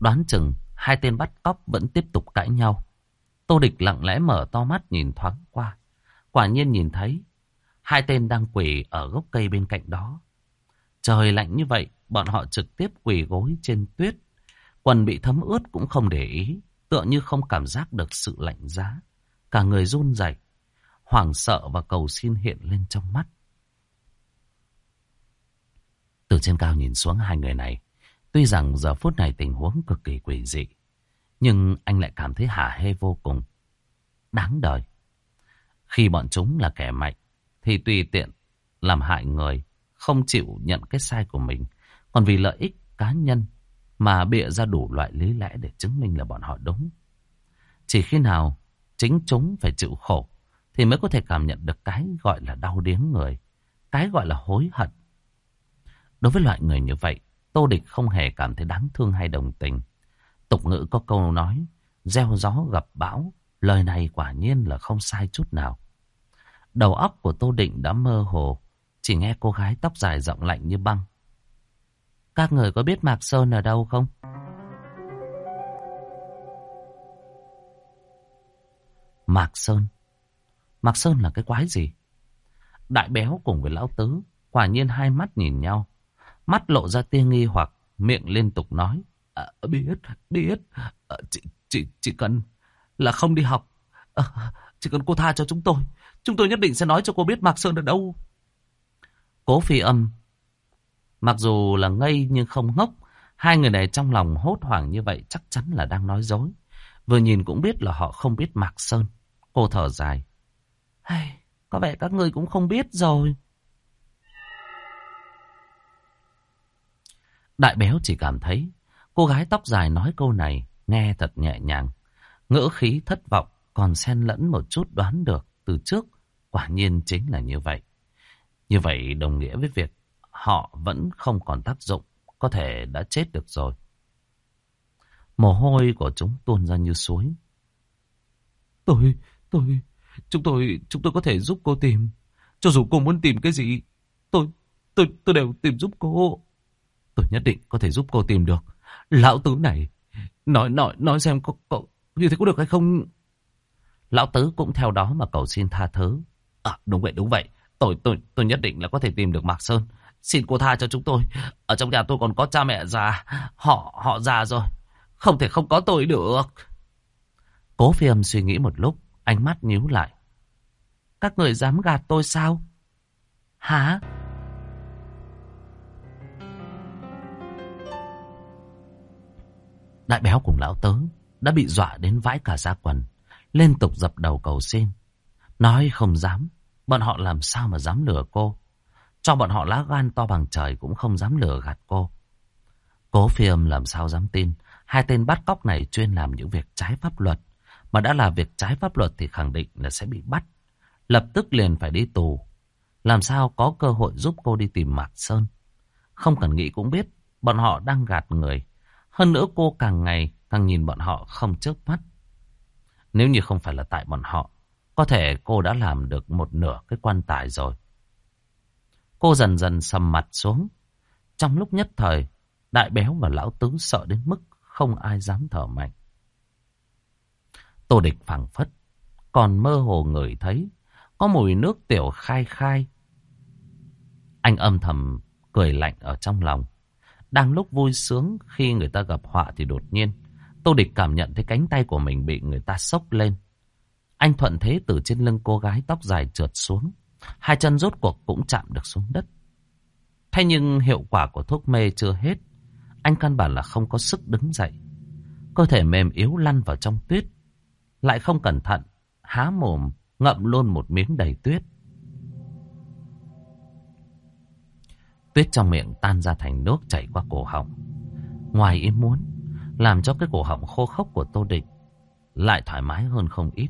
Đoán chừng hai tên bắt cóc vẫn tiếp tục cãi nhau. Tô Địch lặng lẽ mở to mắt nhìn thoáng qua. Quả nhiên nhìn thấy hai tên đang quỳ ở gốc cây bên cạnh đó. Trời lạnh như vậy, bọn họ trực tiếp quỳ gối trên tuyết. Quần bị thấm ướt cũng không để ý, tựa như không cảm giác được sự lạnh giá. Cả người run rẩy, hoảng sợ và cầu xin hiện lên trong mắt. Từ trên cao nhìn xuống hai người này, tuy rằng giờ phút này tình huống cực kỳ quỷ dị, nhưng anh lại cảm thấy hả hê vô cùng. Đáng đời. Khi bọn chúng là kẻ mạnh, thì tùy tiện làm hại người, không chịu nhận cái sai của mình. Còn vì lợi ích cá nhân mà bịa ra đủ loại lý lẽ để chứng minh là bọn họ đúng. Chỉ khi nào chính chúng phải chịu khổ thì mới có thể cảm nhận được cái gọi là đau điếng người, cái gọi là hối hận. Đối với loại người như vậy, Tô Địch không hề cảm thấy đáng thương hay đồng tình. Tục ngữ có câu nói, gieo gió gặp bão, lời này quả nhiên là không sai chút nào. Đầu óc của Tô Định đã mơ hồ, chỉ nghe cô gái tóc dài giọng lạnh như băng. Các người có biết Mạc Sơn ở đâu không? Mạc Sơn? Mạc Sơn là cái quái gì? Đại béo cùng với lão tứ, quả nhiên hai mắt nhìn nhau. Mắt lộ ra tia nghi hoặc, miệng liên tục nói. À, biết, biết, à, chị, chị, chị cần là không đi học. Ờ, à, chỉ cần cô tha cho chúng tôi. Chúng tôi nhất định sẽ nói cho cô biết Mạc Sơn ở đâu. Cố phi âm. Mặc dù là ngây nhưng không ngốc. Hai người này trong lòng hốt hoảng như vậy chắc chắn là đang nói dối. Vừa nhìn cũng biết là họ không biết Mạc Sơn. Cô thở dài. Hey, có vẻ các người cũng không biết rồi. Đại béo chỉ cảm thấy cô gái tóc dài nói câu này nghe thật nhẹ nhàng. Ngữ khí thất vọng còn xen lẫn một chút đoán được từ trước quả nhiên chính là như vậy. Như vậy đồng nghĩa với việc họ vẫn không còn tác dụng, có thể đã chết được rồi. Mồ hôi của chúng tuôn ra như suối. Tôi, tôi, chúng tôi, chúng tôi có thể giúp cô tìm. Cho dù cô muốn tìm cái gì, tôi, tôi, tôi đều tìm giúp cô. Tôi nhất định có thể giúp cô tìm được. Lão tứ này, nói, nói, nói xem có, cậu như thế có được hay không? Lão tứ cũng theo đó mà cầu xin tha thứ. À, đúng vậy, đúng vậy. Tôi, tôi, tôi nhất định là có thể tìm được Mạc Sơn. Xin cô tha cho chúng tôi. Ở trong nhà tôi còn có cha mẹ già. Họ, họ già rồi. Không thể không có tôi được. Cố phi âm suy nghĩ một lúc. Ánh mắt nhíu lại. Các người dám gạt tôi sao? Hả? Đại béo cùng lão tớ đã bị dọa đến vãi cả da quần. Liên tục dập đầu cầu xin. Nói không dám. Bọn họ làm sao mà dám lừa cô. Cho bọn họ lá gan to bằng trời cũng không dám lừa gạt cô. Cố phi âm làm sao dám tin. Hai tên bắt cóc này chuyên làm những việc trái pháp luật. Mà đã là việc trái pháp luật thì khẳng định là sẽ bị bắt. Lập tức liền phải đi tù. Làm sao có cơ hội giúp cô đi tìm Mạc Sơn. Không cần nghĩ cũng biết. Bọn họ đang gạt người. Hơn nữa cô càng ngày càng nhìn bọn họ không trước mắt. Nếu như không phải là tại bọn họ, có thể cô đã làm được một nửa cái quan tài rồi. Cô dần dần sầm mặt xuống. Trong lúc nhất thời, đại béo và lão tứ sợ đến mức không ai dám thở mạnh. Tô địch phẳng phất, còn mơ hồ người thấy, có mùi nước tiểu khai khai. Anh âm thầm cười lạnh ở trong lòng. Đang lúc vui sướng khi người ta gặp họa thì đột nhiên, Tô địch cảm nhận thấy cánh tay của mình bị người ta sốc lên. Anh thuận thế từ trên lưng cô gái tóc dài trượt xuống. Hai chân rốt cuộc cũng chạm được xuống đất. Thế nhưng hiệu quả của thuốc mê chưa hết. Anh căn bản là không có sức đứng dậy. Cơ thể mềm yếu lăn vào trong tuyết. Lại không cẩn thận, há mồm, ngậm luôn một miếng đầy tuyết. Tuyết trong miệng tan ra thành nước chảy qua cổ họng. Ngoài ý muốn, làm cho cái cổ họng khô khốc của Tô địch lại thoải mái hơn không ít.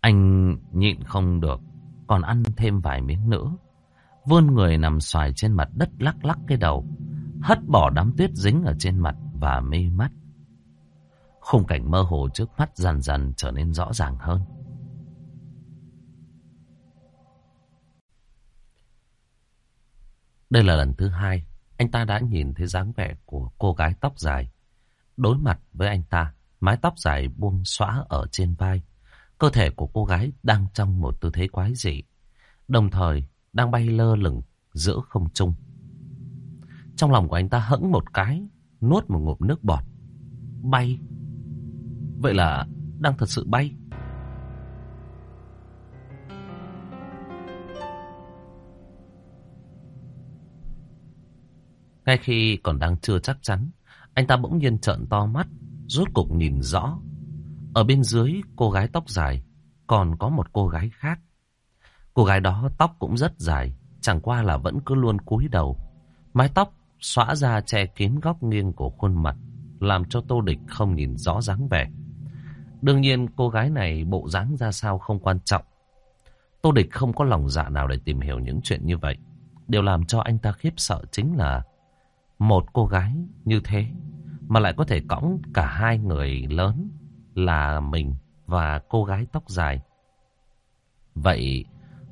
Anh nhịn không được, còn ăn thêm vài miếng nữa. Vươn người nằm xoài trên mặt đất lắc lắc cái đầu, hất bỏ đám tuyết dính ở trên mặt và mê mắt. Khung cảnh mơ hồ trước mắt dần dần trở nên rõ ràng hơn. Đây là lần thứ hai anh ta đã nhìn thấy dáng vẻ của cô gái tóc dài. Đối mặt với anh ta, mái tóc dài buông xõa ở trên vai. Cơ thể của cô gái đang trong một tư thế quái dị. Đồng thời đang bay lơ lửng giữa không trung. Trong lòng của anh ta hững một cái, nuốt một ngụm nước bọt. Bay. Vậy là đang thật sự bay. Ngay khi còn đang chưa chắc chắn, anh ta bỗng nhiên trợn to mắt, rốt cục nhìn rõ. Ở bên dưới cô gái tóc dài, còn có một cô gái khác. Cô gái đó tóc cũng rất dài, chẳng qua là vẫn cứ luôn cúi đầu. Mái tóc xõa ra che kín góc nghiêng của khuôn mặt, làm cho Tô Địch không nhìn rõ dáng vẻ. Đương nhiên cô gái này bộ dáng ra sao không quan trọng. Tô Địch không có lòng dạ nào để tìm hiểu những chuyện như vậy. Điều làm cho anh ta khiếp sợ chính là một cô gái như thế mà lại có thể cõng cả hai người lớn là mình và cô gái tóc dài. Vậy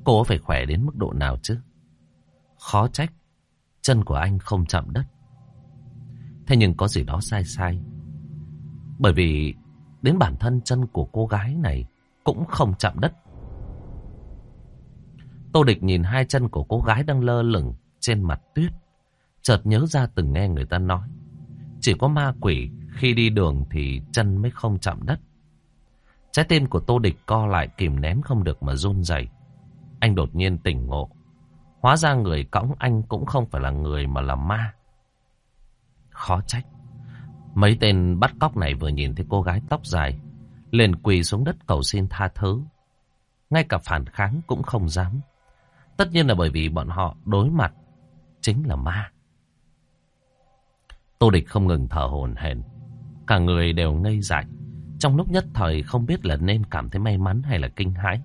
cô phải khỏe đến mức độ nào chứ? Khó trách, chân của anh không chạm đất. Thế nhưng có gì đó sai sai. Bởi vì đến bản thân chân của cô gái này cũng không chạm đất. Tô Địch nhìn hai chân của cô gái đang lơ lửng trên mặt tuyết. Chợt nhớ ra từng nghe người ta nói. Chỉ có ma quỷ khi đi đường thì chân mới không chạm đất. Trái tim của Tô Địch co lại kìm nén không được mà run rẩy. Anh đột nhiên tỉnh ngộ. Hóa ra người cõng anh cũng không phải là người mà là ma. Khó trách. Mấy tên bắt cóc này vừa nhìn thấy cô gái tóc dài, liền quỳ xuống đất cầu xin tha thứ. Ngay cả phản kháng cũng không dám. Tất nhiên là bởi vì bọn họ đối mặt chính là ma. Tô Địch không ngừng thở hổn hển, cả người đều ngây dại. Trong lúc nhất thời không biết là nên cảm thấy may mắn hay là kinh hãi.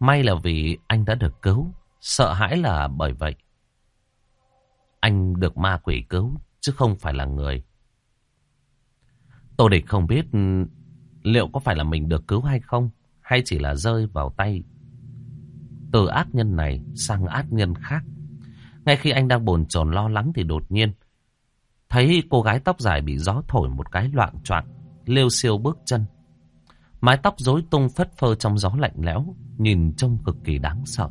May là vì anh đã được cứu, sợ hãi là bởi vậy. Anh được ma quỷ cứu, chứ không phải là người. Tô Địch không biết ừ, liệu có phải là mình được cứu hay không, hay chỉ là rơi vào tay từ ác nhân này sang ác nhân khác. Ngay khi anh đang bồn chồn lo lắng thì đột nhiên thấy cô gái tóc dài bị gió thổi một cái loạn choạng, lêu siêu bước chân. Mái tóc rối tung phất phơ trong gió lạnh lẽo, nhìn trông cực kỳ đáng sợ.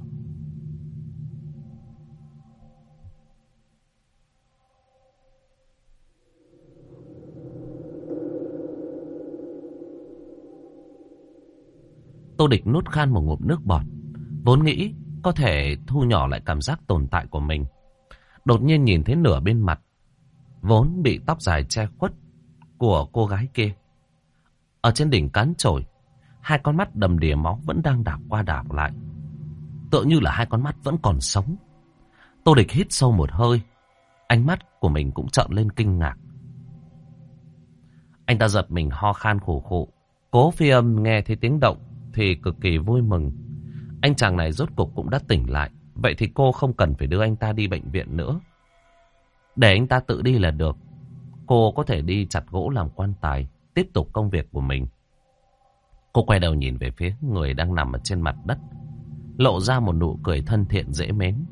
Tô Địch nút khan một ngụm nước bọt, vốn nghĩ có thể thu nhỏ lại cảm giác tồn tại của mình. Đột nhiên nhìn thấy nửa bên mặt, vốn bị tóc dài che khuất của cô gái kia. Ở trên đỉnh cán trồi, hai con mắt đầm đìa máu vẫn đang đảo qua đảo lại. Tựa như là hai con mắt vẫn còn sống. Tô địch hít sâu một hơi, ánh mắt của mình cũng trợn lên kinh ngạc. Anh ta giật mình ho khan khổ khổ. Cố phi âm nghe thấy tiếng động thì cực kỳ vui mừng. Anh chàng này rốt cục cũng đã tỉnh lại. Vậy thì cô không cần phải đưa anh ta đi bệnh viện nữa. Để anh ta tự đi là được. Cô có thể đi chặt gỗ làm quan tài, tiếp tục công việc của mình. Cô quay đầu nhìn về phía người đang nằm ở trên mặt đất, lộ ra một nụ cười thân thiện dễ mến.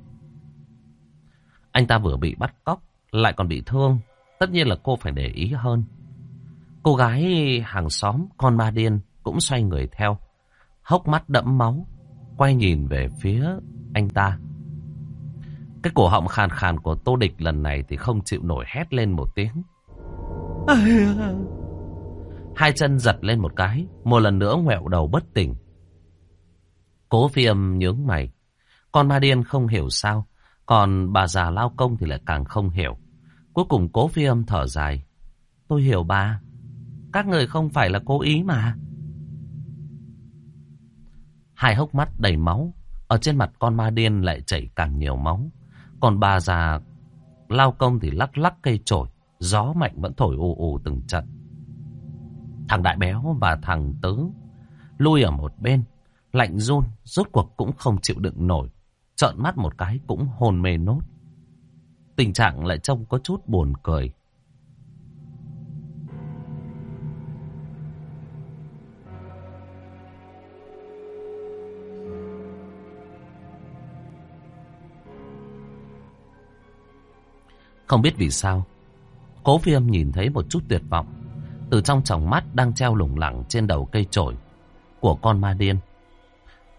Anh ta vừa bị bắt cóc, lại còn bị thương, tất nhiên là cô phải để ý hơn. Cô gái hàng xóm, con ma điên, cũng xoay người theo, hốc mắt đẫm máu, quay nhìn về phía anh ta. Cái cổ họng khàn khàn của Tô Địch lần này thì không chịu nổi hét lên một tiếng. Hai chân giật lên một cái, một lần nữa ngoẹo đầu bất tỉnh. Cố phi âm nhướng mày. Con ma điên không hiểu sao, còn bà già lao công thì lại càng không hiểu. Cuối cùng cố phi âm thở dài. tôi hiểu bà. Các người không phải là cố ý mà. Hai hốc mắt đầy máu. Ở trên mặt con ma điên lại chảy càng nhiều máu. Còn bà già lao công thì lắc lắc cây trổi. Gió mạnh vẫn thổi ù ù từng trận. Thằng đại béo và thằng tứ lui ở một bên. Lạnh run, rốt cuộc cũng không chịu đựng nổi. Trợn mắt một cái cũng hồn mê nốt. Tình trạng lại trông có chút buồn cười. Không biết vì sao, cố phiêm nhìn thấy một chút tuyệt vọng. Từ trong tròng mắt đang treo lủng lẳng trên đầu cây trổi của con ma điên.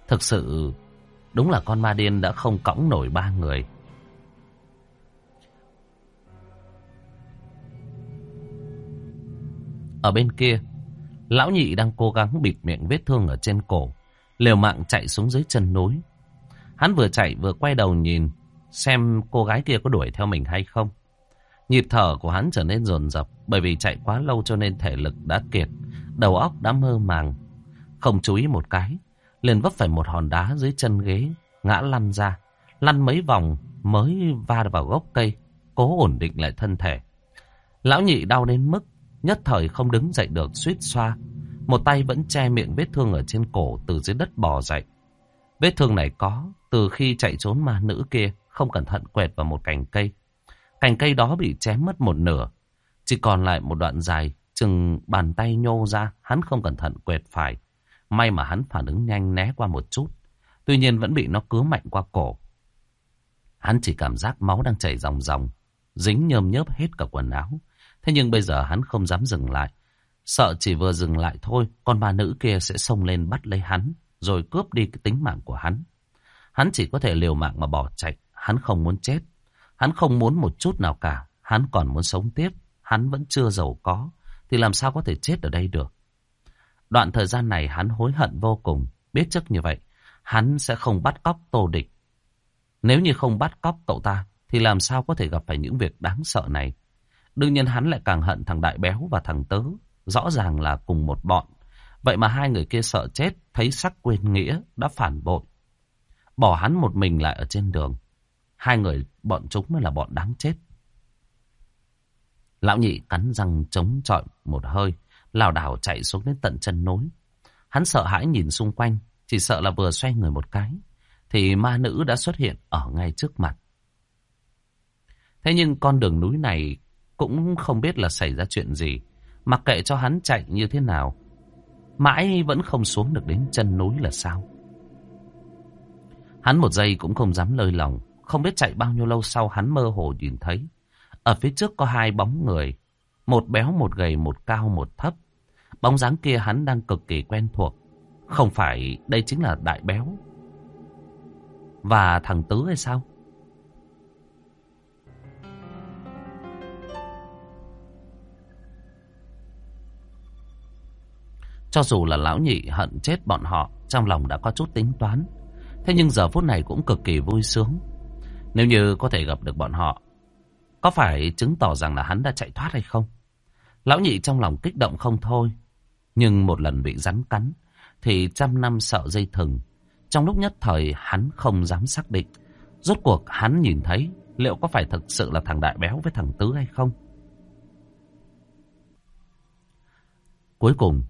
Thực sự, đúng là con ma điên đã không cõng nổi ba người. Ở bên kia, lão nhị đang cố gắng bịt miệng vết thương ở trên cổ, liều mạng chạy xuống dưới chân núi. Hắn vừa chạy vừa quay đầu nhìn xem cô gái kia có đuổi theo mình hay không. Nhịp thở của hắn trở nên dồn dập bởi vì chạy quá lâu cho nên thể lực đã kiệt, đầu óc đã mơ màng. Không chú ý một cái, liền vấp phải một hòn đá dưới chân ghế, ngã lăn ra, lăn mấy vòng mới va vào gốc cây, cố ổn định lại thân thể. Lão nhị đau đến mức nhất thời không đứng dậy được suýt xoa, một tay vẫn che miệng vết thương ở trên cổ từ dưới đất bò dậy. Vết thương này có từ khi chạy trốn ma nữ kia không cẩn thận quẹt vào một cành cây. Cành cây đó bị chém mất một nửa. Chỉ còn lại một đoạn dài, chừng bàn tay nhô ra, hắn không cẩn thận quẹt phải. May mà hắn phản ứng nhanh né qua một chút. Tuy nhiên vẫn bị nó cứa mạnh qua cổ. Hắn chỉ cảm giác máu đang chảy ròng ròng, dính nhơm nhớp hết cả quần áo. Thế nhưng bây giờ hắn không dám dừng lại. Sợ chỉ vừa dừng lại thôi, con bà nữ kia sẽ xông lên bắt lấy hắn, rồi cướp đi cái tính mạng của hắn. Hắn chỉ có thể liều mạng mà bỏ chạy. Hắn không muốn chết. Hắn không muốn một chút nào cả. Hắn còn muốn sống tiếp. Hắn vẫn chưa giàu có. Thì làm sao có thể chết ở đây được. Đoạn thời gian này hắn hối hận vô cùng. Biết chắc như vậy. Hắn sẽ không bắt cóc tô địch. Nếu như không bắt cóc cậu ta. Thì làm sao có thể gặp phải những việc đáng sợ này. Đương nhiên hắn lại càng hận thằng Đại Béo và thằng Tớ. Rõ ràng là cùng một bọn. Vậy mà hai người kia sợ chết. Thấy sắc quên nghĩa. Đã phản bội. Bỏ hắn một mình lại ở trên đường. Hai người bọn chúng mới là bọn đáng chết. Lão nhị cắn răng chống chọi một hơi, lảo đảo chạy xuống đến tận chân núi. Hắn sợ hãi nhìn xung quanh, chỉ sợ là vừa xoay người một cái, thì ma nữ đã xuất hiện ở ngay trước mặt. Thế nhưng con đường núi này cũng không biết là xảy ra chuyện gì, mặc kệ cho hắn chạy như thế nào. Mãi vẫn không xuống được đến chân núi là sao? Hắn một giây cũng không dám lơi lòng, không biết chạy bao nhiêu lâu sau hắn mơ hồ nhìn thấy. Ở phía trước có hai bóng người. Một béo, một gầy, một cao, một thấp. Bóng dáng kia hắn đang cực kỳ quen thuộc. Không phải đây chính là đại béo. Và thằng Tứ hay sao? Cho dù là lão nhị hận chết bọn họ, trong lòng đã có chút tính toán. Thế nhưng giờ phút này cũng cực kỳ vui sướng. Nếu như có thể gặp được bọn họ, có phải chứng tỏ rằng là hắn đã chạy thoát hay không? Lão nhị trong lòng kích động không thôi. Nhưng một lần bị rắn cắn, thì trăm năm sợ dây thừng. Trong lúc nhất thời hắn không dám xác định. Rốt cuộc hắn nhìn thấy liệu có phải thực sự là thằng đại béo với thằng tứ hay không? Cuối cùng,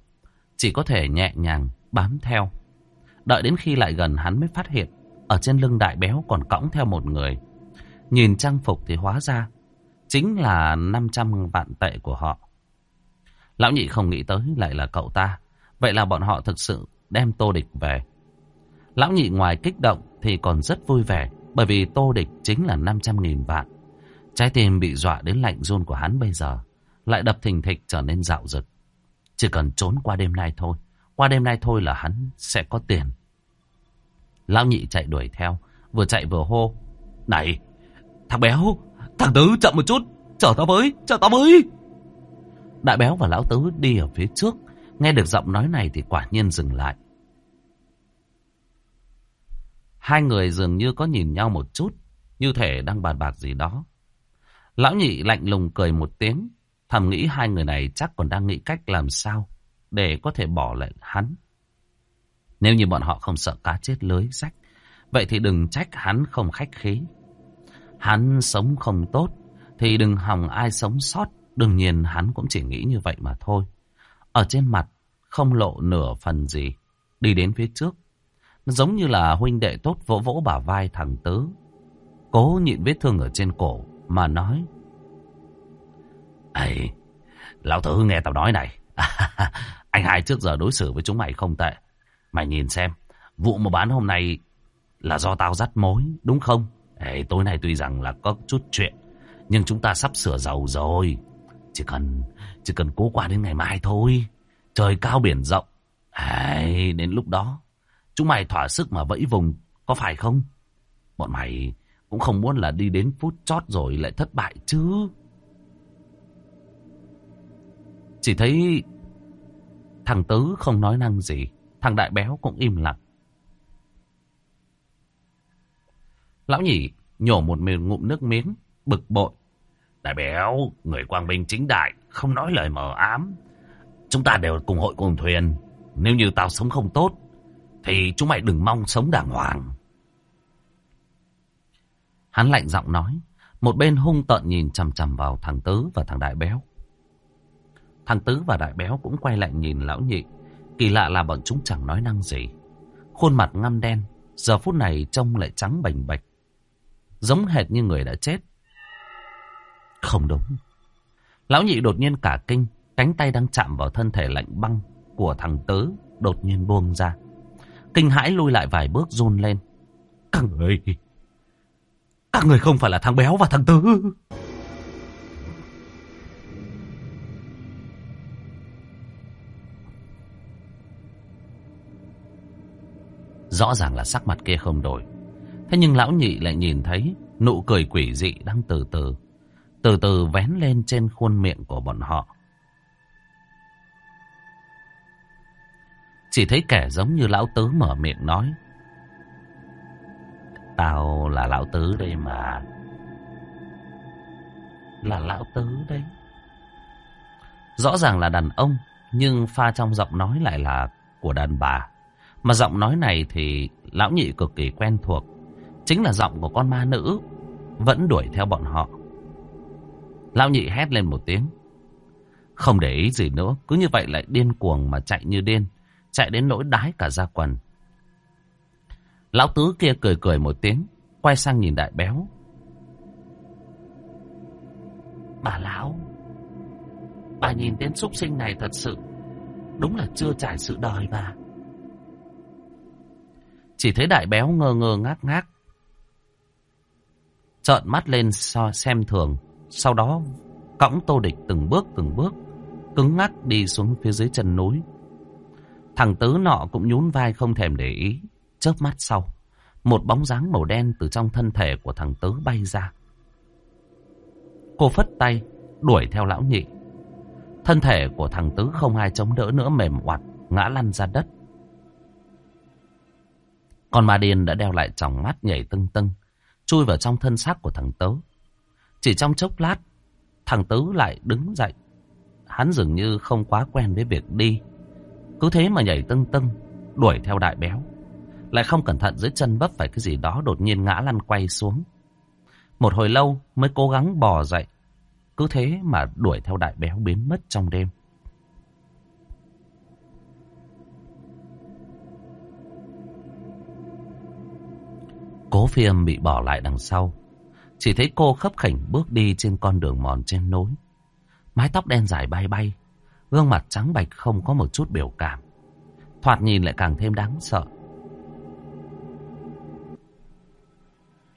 chỉ có thể nhẹ nhàng bám theo. Đợi đến khi lại gần hắn mới phát hiện ở trên lưng đại béo còn cõng theo một người. Nhìn trang phục thì hóa ra chính là 500 vạn tệ của họ. Lão nhị không nghĩ tới lại là cậu ta. Vậy là bọn họ thực sự đem tô địch về. Lão nhị ngoài kích động thì còn rất vui vẻ, bởi vì tô địch chính là 500.000 vạn. Trái tim bị dọa đến lạnh run của hắn bây giờ, lại đập thình thịch trở nên dạo dực. Chỉ cần trốn qua đêm nay thôi. Qua đêm nay thôi là hắn sẽ có tiền. Lão nhị chạy đuổi theo, vừa chạy vừa hô. Này, thằng béo, thằng tứ chậm một chút, chờ tao với, chờ tao với. Đại béo và lão tứ đi ở phía trước, nghe được giọng nói này thì quả nhiên dừng lại. Hai người dường như có nhìn nhau một chút, như thể đang bàn bạc gì đó. Lão nhị lạnh lùng cười một tiếng, Thầm nghĩ hai người này chắc còn đang nghĩ cách làm sao để có thể bỏ lại hắn. Nếu như bọn họ không sợ cá chết lưới rách, vậy thì đừng trách hắn không khách khí. Hắn sống không tốt, thì đừng hòng ai sống sót. Đương nhiên hắn cũng chỉ nghĩ như vậy mà thôi. Ở trên mặt, không lộ nửa phần gì. Đi đến phía trước. Giống như là huynh đệ tốt vỗ vỗ bả vai thằng Tứ. Cố nhịn vết thương ở trên cổ mà nói. Ây, lão tử nghe tao nói này. anh hai trước giờ đối xử với chúng mày không tệ. Mày nhìn xem, vụ mua bán hôm nay là do tao dắt mối, đúng không? Ê, tối nay tuy rằng là có chút chuyện, nhưng chúng ta sắp sửa giàu rồi. Chỉ cần chỉ cần cố qua đến ngày mai thôi. Trời cao biển rộng. Ê, đến lúc đó, chúng mày thỏa sức mà vẫy vùng, có phải không? Bọn mày cũng không muốn là đi đến phút chót rồi lại thất bại chứ. Chỉ thấy thằng Tứ không nói năng gì. Thằng Đại Béo cũng im lặng. Lão nhỉ nhổ một miệng ngụm nước miếng, bực bội. Đại Béo, người quang minh chính đại, không nói lời mờ ám. Chúng ta đều cùng hội cùng thuyền. Nếu như tao sống không tốt, thì chúng mày đừng mong sống đàng hoàng. Hắn lạnh giọng nói, một bên hung tợn nhìn chằm chằm vào thằng Tứ và thằng Đại Béo. Thằng Tứ và Đại Béo cũng quay lại nhìn lão nhị. Kỳ lạ là bọn chúng chẳng nói năng gì. Khuôn mặt ngăm đen, giờ phút này trông lại trắng bành bạch. Giống hệt như người đã chết. Không đúng. Lão nhị đột nhiên cả kinh, cánh tay đang chạm vào thân thể lạnh băng của thằng Tứ đột nhiên buông ra. Kinh hãi lui lại vài bước run lên. Các người... Các người không phải là thằng Béo và thằng Tứ. Rõ ràng là sắc mặt kia không đổi. Thế nhưng lão nhị lại nhìn thấy nụ cười quỷ dị đang từ từ, từ từ vén lên trên khuôn miệng của bọn họ. Chỉ thấy kẻ giống như lão tứ mở miệng nói. Tao là lão tứ đây mà. Là lão tứ đấy. Rõ ràng là đàn ông, nhưng pha trong giọng nói lại là của đàn bà. Mà giọng nói này thì lão nhị cực kỳ quen thuộc. Chính là giọng của con ma nữ vẫn đuổi theo bọn họ. Lão nhị hét lên một tiếng. Không để ý gì nữa, cứ như vậy lại điên cuồng mà chạy như điên. Chạy đến nỗi đái cả da quần. Lão tứ kia cười cười một tiếng, quay sang nhìn đại béo. Bà lão, bà nhìn tên súc sinh này thật sự, đúng là chưa trải sự đời bà. Chỉ thấy đại béo ngơ ngơ ngác ngác. Trợn mắt lên so xem thường. Sau đó, cõng tô địch từng bước từng bước. Cứng ngắc đi xuống phía dưới chân núi. Thằng tứ nọ cũng nhún vai không thèm để ý. Chớp mắt sau. Một bóng dáng màu đen từ trong thân thể của thằng tứ bay ra. Cô phất tay, đuổi theo lão nhị. Thân thể của thằng tứ không ai chống đỡ nữa, mềm oặt, ngã lăn ra đất. Con ma điên đã đeo lại tròng mắt nhảy tưng tưng, chui vào trong thân xác của thằng Tứ. Chỉ trong chốc lát, thằng Tứ lại đứng dậy. Hắn dường như không quá quen với việc đi. Cứ thế mà nhảy tưng tưng, đuổi theo đại béo. Lại không cẩn thận dưới chân vấp phải cái gì đó đột nhiên ngã lăn quay xuống. Một hồi lâu mới cố gắng bò dậy. Cứ thế mà đuổi theo đại béo biến mất trong đêm. Phi âm bị bỏ lại đằng sau. Chỉ thấy cô khấp khỉnh bước đi trên con đường mòn trên núi. Mái tóc đen dài bay bay. Gương mặt trắng bạch không có một chút biểu cảm. Thoạt nhìn lại càng thêm đáng sợ.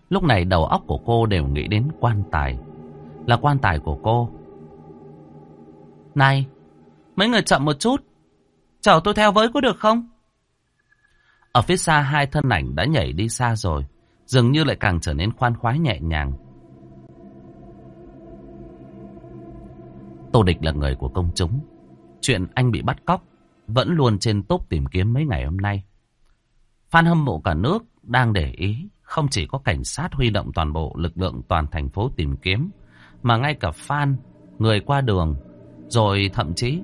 Lúc này đầu óc của cô đều nghĩ đến quan tài. Là quan tài của cô. Này, mấy người chậm một chút. Chở tôi theo với có được không? Ở phía xa hai thân ảnh đã nhảy đi xa rồi dường như lại càng trở nên khoan khoái nhẹ nhàng. Tô Địch là người của công chúng. Chuyện anh bị bắt cóc vẫn luôn trên top tìm kiếm mấy ngày hôm nay. Fan hâm mộ cả nước đang để ý không chỉ có cảnh sát huy động toàn bộ lực lượng toàn thành phố tìm kiếm, mà ngay cả fan người qua đường, rồi thậm chí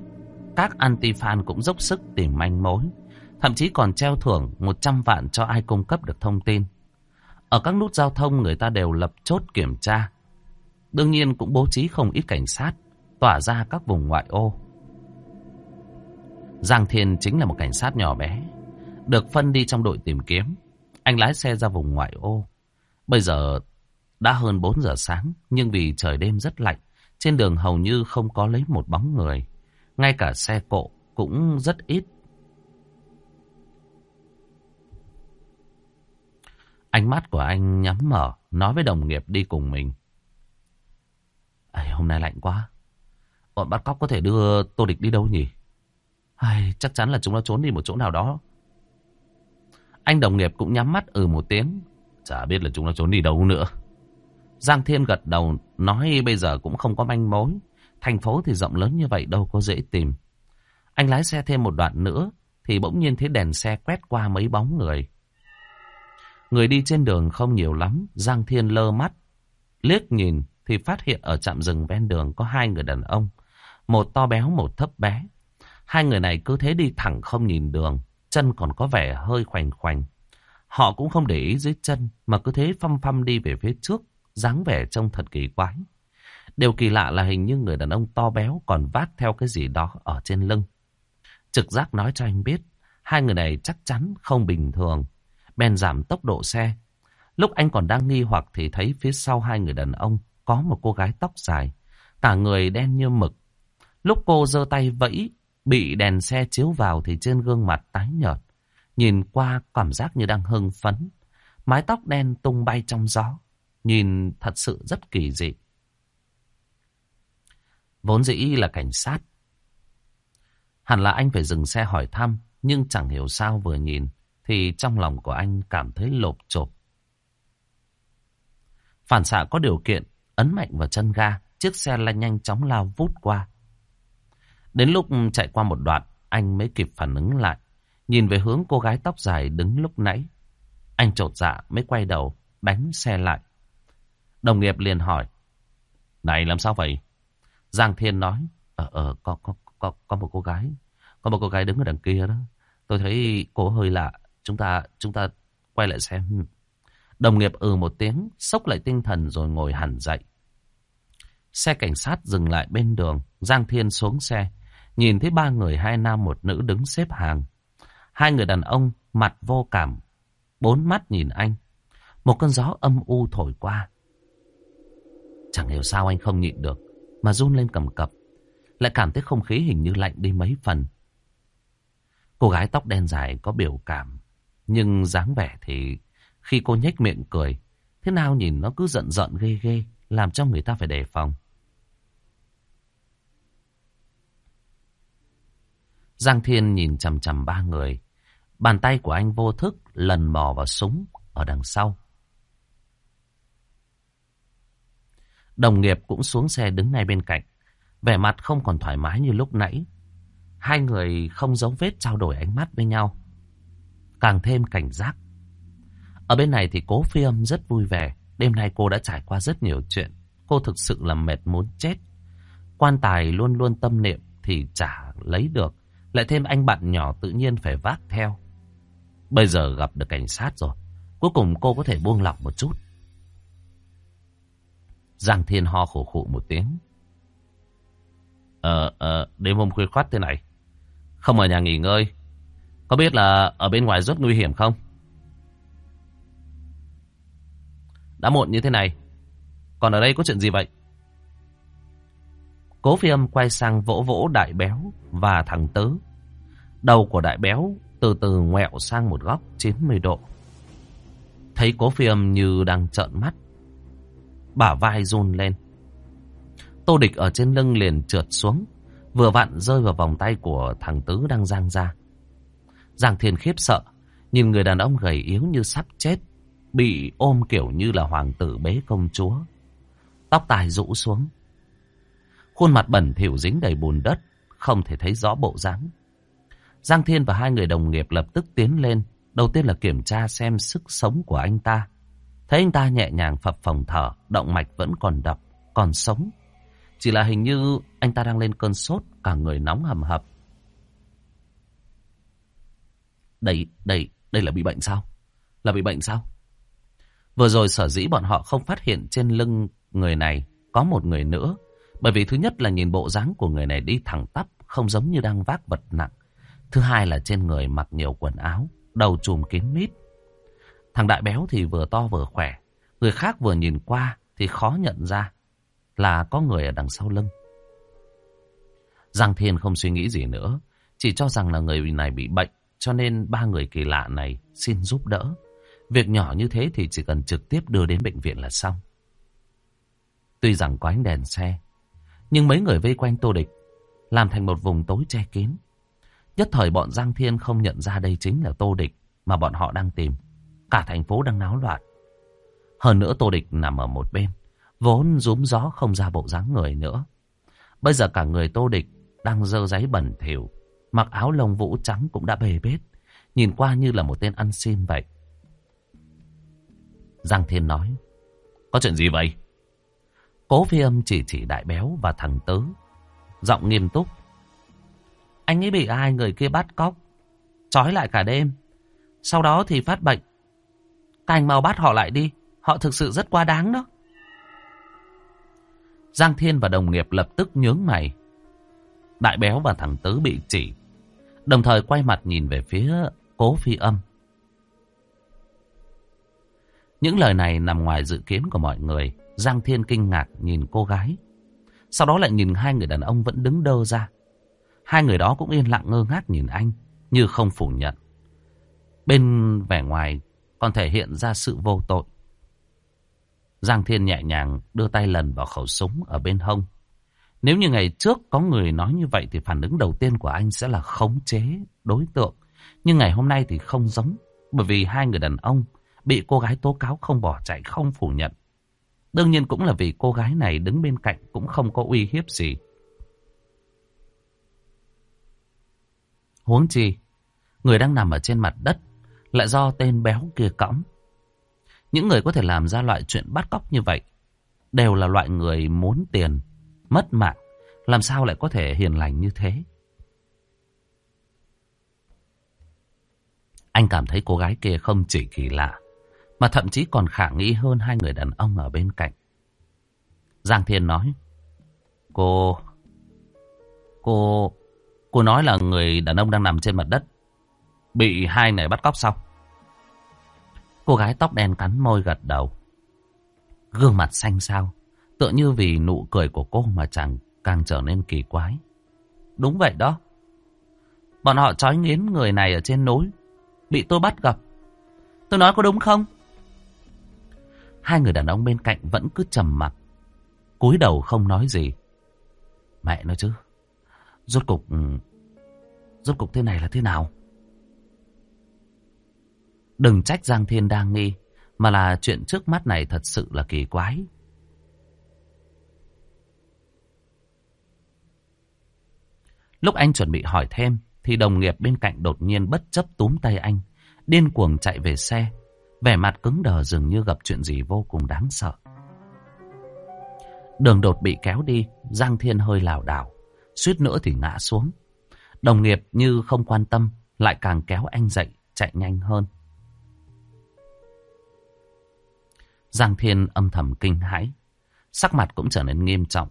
các anti-fan cũng dốc sức tìm manh mối. Thậm chí còn treo thưởng 100 vạn cho ai cung cấp được thông tin. Ở các nút giao thông người ta đều lập chốt kiểm tra. Đương nhiên cũng bố trí không ít cảnh sát, tỏa ra các vùng ngoại ô. Giang Thiên chính là một cảnh sát nhỏ bé, được phân đi trong đội tìm kiếm. Anh lái xe ra vùng ngoại ô. Bây giờ đã hơn 4 giờ sáng, nhưng vì trời đêm rất lạnh, trên đường hầu như không có lấy một bóng người. Ngay cả xe cộ cũng rất ít. Ánh mắt của anh nhắm mở, nói với đồng nghiệp đi cùng mình. Ây, hôm nay lạnh quá. Bọn bắt cóc có thể đưa Tô Địch đi đâu nhỉ? Ai, chắc chắn là chúng nó trốn đi một chỗ nào đó. Anh đồng nghiệp cũng nhắm mắt ừ một tiếng. Chả biết là chúng nó trốn đi đâu nữa. Giang Thiên gật đầu nói bây giờ cũng không có manh mối. Thành phố thì rộng lớn như vậy đâu có dễ tìm. Anh lái xe thêm một đoạn nữa thì bỗng nhiên thấy đèn xe quét qua mấy bóng người. Người đi trên đường không nhiều lắm, Giang Thiên lơ mắt. Liếc nhìn thì phát hiện ở trạm rừng ven đường có hai người đàn ông. Một to béo, một thấp bé. Hai người này cứ thế đi thẳng không nhìn đường, chân còn có vẻ hơi khoành khoành. Họ cũng không để ý dưới chân mà cứ thế phăm phăm đi về phía trước, dáng vẻ trông thật kỳ quái. Điều kỳ lạ là hình như người đàn ông to béo còn vác theo cái gì đó ở trên lưng. Trực giác nói cho anh biết, hai người này chắc chắn không bình thường. Bèn giảm tốc độ xe. Lúc anh còn đang nghi hoặc thì thấy phía sau hai người đàn ông có một cô gái tóc dài. Cả người đen như mực. Lúc cô giơ tay vẫy, bị đèn xe chiếu vào thì trên gương mặt tái nhợt. Nhìn qua cảm giác như đang hưng phấn. Mái tóc đen tung bay trong gió. Nhìn thật sự rất kỳ dị. Vốn dĩ là cảnh sát. Hẳn là anh phải dừng xe hỏi thăm, nhưng chẳng hiểu sao vừa nhìn, thì trong lòng của anh cảm thấy lộp chộp. Phản xạ có điều kiện, ấn mạnh vào chân ga, chiếc xe lanh nhanh chóng lao vút qua. Đến lúc chạy qua một đoạn, anh mới kịp phản ứng lại, nhìn về hướng cô gái tóc dài đứng lúc nãy. Anh trột dạ mới quay đầu, đánh xe lại. Đồng nghiệp liền hỏi, Này làm sao vậy? Giang Thiên nói, Ờ, ờ, có, có, có, có một cô gái, có một cô gái đứng ở đằng kia đó. Tôi thấy cô hơi lạ, chúng ta, chúng ta quay lại xem. Hmm. Đồng nghiệp ừ một tiếng, sốc lại tinh thần rồi ngồi hẳn dậy. Xe cảnh sát dừng lại bên đường, Giang Thiên xuống xe, nhìn thấy ba người hai nam một nữ đứng xếp hàng. Hai người đàn ông mặt vô cảm, bốn mắt nhìn anh. Một cơn gió âm u thổi qua. Chẳng hiểu sao anh không nhịn được, mà run lên cầm cập. Lại cảm thấy không khí hình như lạnh đi mấy phần. Cô gái tóc đen dài có biểu cảm, nhưng dáng vẻ thì khi cô nhếch miệng cười, thế nào nhìn nó cứ giận giận ghê ghê, làm cho người ta phải đề phòng. Giang Thiên nhìn chằm chằm ba người. Bàn tay của anh vô thức lần mò vào súng ở đằng sau. Đồng nghiệp cũng xuống xe đứng ngay bên cạnh. Vẻ mặt không còn thoải mái như lúc nãy. Hai người không giấu vết trao đổi ánh mắt với nhau. Càng thêm cảnh giác. Ở bên này thì cố phi âm rất vui vẻ. Đêm nay cô đã trải qua rất nhiều chuyện. Cô thực sự là mệt muốn chết. Quan tài luôn luôn tâm niệm thì chả lấy được. Lại thêm anh bạn nhỏ tự nhiên phải vác theo. Bây giờ gặp được cảnh sát rồi. Cuối cùng cô có thể buông lỏng một chút. Giang Thiên ho khổ khụ một tiếng. Ờ, ờ, đêm hôm khuya khoát thế này. Không ở nhà nghỉ ngơi. Có biết là ở bên ngoài rất nguy hiểm không? Đã muộn như thế này. Còn ở đây có chuyện gì vậy? Cố phi âm quay sang vỗ vỗ đại béo và thằng tớ. Đầu của đại béo từ từ ngoẹo sang một góc 90 độ. Thấy cố phi âm như đang trợn mắt. Bả vai run lên. Tô địch ở trên lưng liền trượt xuống. Vừa vặn rơi vào vòng tay của thằng tứ đang giang ra. Giang thiên khiếp sợ. Nhìn người đàn ông gầy yếu như sắp chết. Bị ôm kiểu như là hoàng tử bế công chúa. Tóc tai rũ xuống. Khuôn mặt bẩn thỉu dính đầy bùn đất. Không thể thấy rõ bộ dáng. Giang Thiên và hai người đồng nghiệp lập tức tiến lên. Đầu tiên là kiểm tra xem sức sống của anh ta. Thấy anh ta nhẹ nhàng phập phồng thở, động mạch vẫn còn đập, còn sống. Chỉ là hình như anh ta đang lên cơn sốt, cả người nóng hầm hập. Đây, đây, đây là bị bệnh sao? Là bị bệnh sao? Vừa rồi sở dĩ bọn họ không phát hiện trên lưng người này có một người nữa. Bởi vì thứ nhất là nhìn bộ dáng của người này đi thẳng tắp, không giống như đang vác vật nặng. Thứ hai là trên người mặc nhiều quần áo, đầu trùm kín mít. Thằng đại béo thì vừa to vừa khỏe. Người khác vừa nhìn qua thì khó nhận ra là có người ở đằng sau lưng. Giang Thiên không suy nghĩ gì nữa, chỉ cho rằng là người này bị bệnh, cho nên ba người kỳ lạ này xin giúp đỡ. Việc nhỏ như thế thì chỉ cần trực tiếp đưa đến bệnh viện là xong. Tuy rằng có ánh đèn xe, nhưng mấy người vây quanh Tô Địch làm thành một vùng tối che kín. Nhất thời bọn Giang Thiên không nhận ra đây chính là Tô Địch mà bọn họ đang tìm. Cả thành phố đang náo loạn. Hơn nữa Tô Địch nằm ở một bên, vốn rúm gió không ra bộ dáng người nữa. Bây giờ cả người Tô Địch đang dơ giấy bẩn thỉu, mặc áo lông vũ trắng cũng đã bề bết, nhìn qua như là một tên ăn xin vậy. Giang Thiên nói, có chuyện gì vậy? Cố phi âm chỉ chỉ đại béo và thằng tứ. Giọng nghiêm túc. Anh ấy bị hai người kia bắt cóc. Trói lại cả đêm. Sau đó thì phát bệnh. Các anh mau bắt họ lại đi. Họ thực sự rất quá đáng đó. Giang Thiên và đồng nghiệp lập tức nhướng mày. Đại béo và thằng tứ bị chỉ. Đồng thời quay mặt nhìn về phía cố phi âm. Những lời này nằm ngoài dự kiến của mọi người. Giang Thiên kinh ngạc nhìn cô gái. Sau đó lại nhìn hai người đàn ông vẫn đứng đơ ra. Hai người đó cũng yên lặng ngơ ngác nhìn anh, như không phủ nhận. Bên vẻ ngoài còn thể hiện ra sự vô tội. Giang Thiên nhẹ nhàng đưa tay lần vào khẩu súng ở bên hông. Nếu như ngày trước có người nói như vậy thì phản ứng đầu tiên của anh sẽ là khống chế đối tượng. Nhưng ngày hôm nay thì không giống. Bởi vì hai người đàn ông bị cô gái tố cáo không bỏ chạy, không phủ nhận. Đương nhiên cũng là vì cô gái này đứng bên cạnh cũng không có uy hiếp gì. Huống chi, người đang nằm ở trên mặt đất lại do tên béo kia cõng. Những người có thể làm ra loại chuyện bắt cóc như vậy đều là loại người muốn tiền, mất mạng, làm sao lại có thể hiền lành như thế. Anh cảm thấy cô gái kia không chỉ kỳ lạ, mà thậm chí còn khả nghi hơn hai người đàn ông ở bên cạnh. Giang Thiên nói, cô, cô, cô nói là người đàn ông đang nằm trên mặt đất, bị hai này bắt cóc xong. Cô gái tóc đen cắn môi gật đầu. Gương mặt xanh xao, tựa như vì nụ cười của cô mà chàng càng trở nên kỳ quái. Đúng vậy đó. Bọn họ trói nghiến người này ở trên núi, bị tôi bắt gặp. Tôi nói có đúng không? Hai người đàn ông bên cạnh vẫn cứ trầm mặc, cúi đầu không nói gì. Mẹ nói chứ, rốt cục, ừ, rốt cục thế này là thế nào? Đừng trách Giang Thiên đang nghi, mà là chuyện trước mắt này thật sự là kỳ quái. Lúc anh chuẩn bị hỏi thêm, thì đồng nghiệp bên cạnh đột nhiên bất chấp túm tay anh, điên cuồng chạy về xe, vẻ mặt cứng đờ dường như gặp chuyện gì vô cùng đáng sợ. Đường đột bị kéo đi, Giang Thiên hơi lảo đảo, suýt nữa thì ngã xuống. Đồng nghiệp như không quan tâm, lại càng kéo anh dậy, chạy nhanh hơn. Giang Thiên âm thầm kinh hãi, sắc mặt cũng trở nên nghiêm trọng.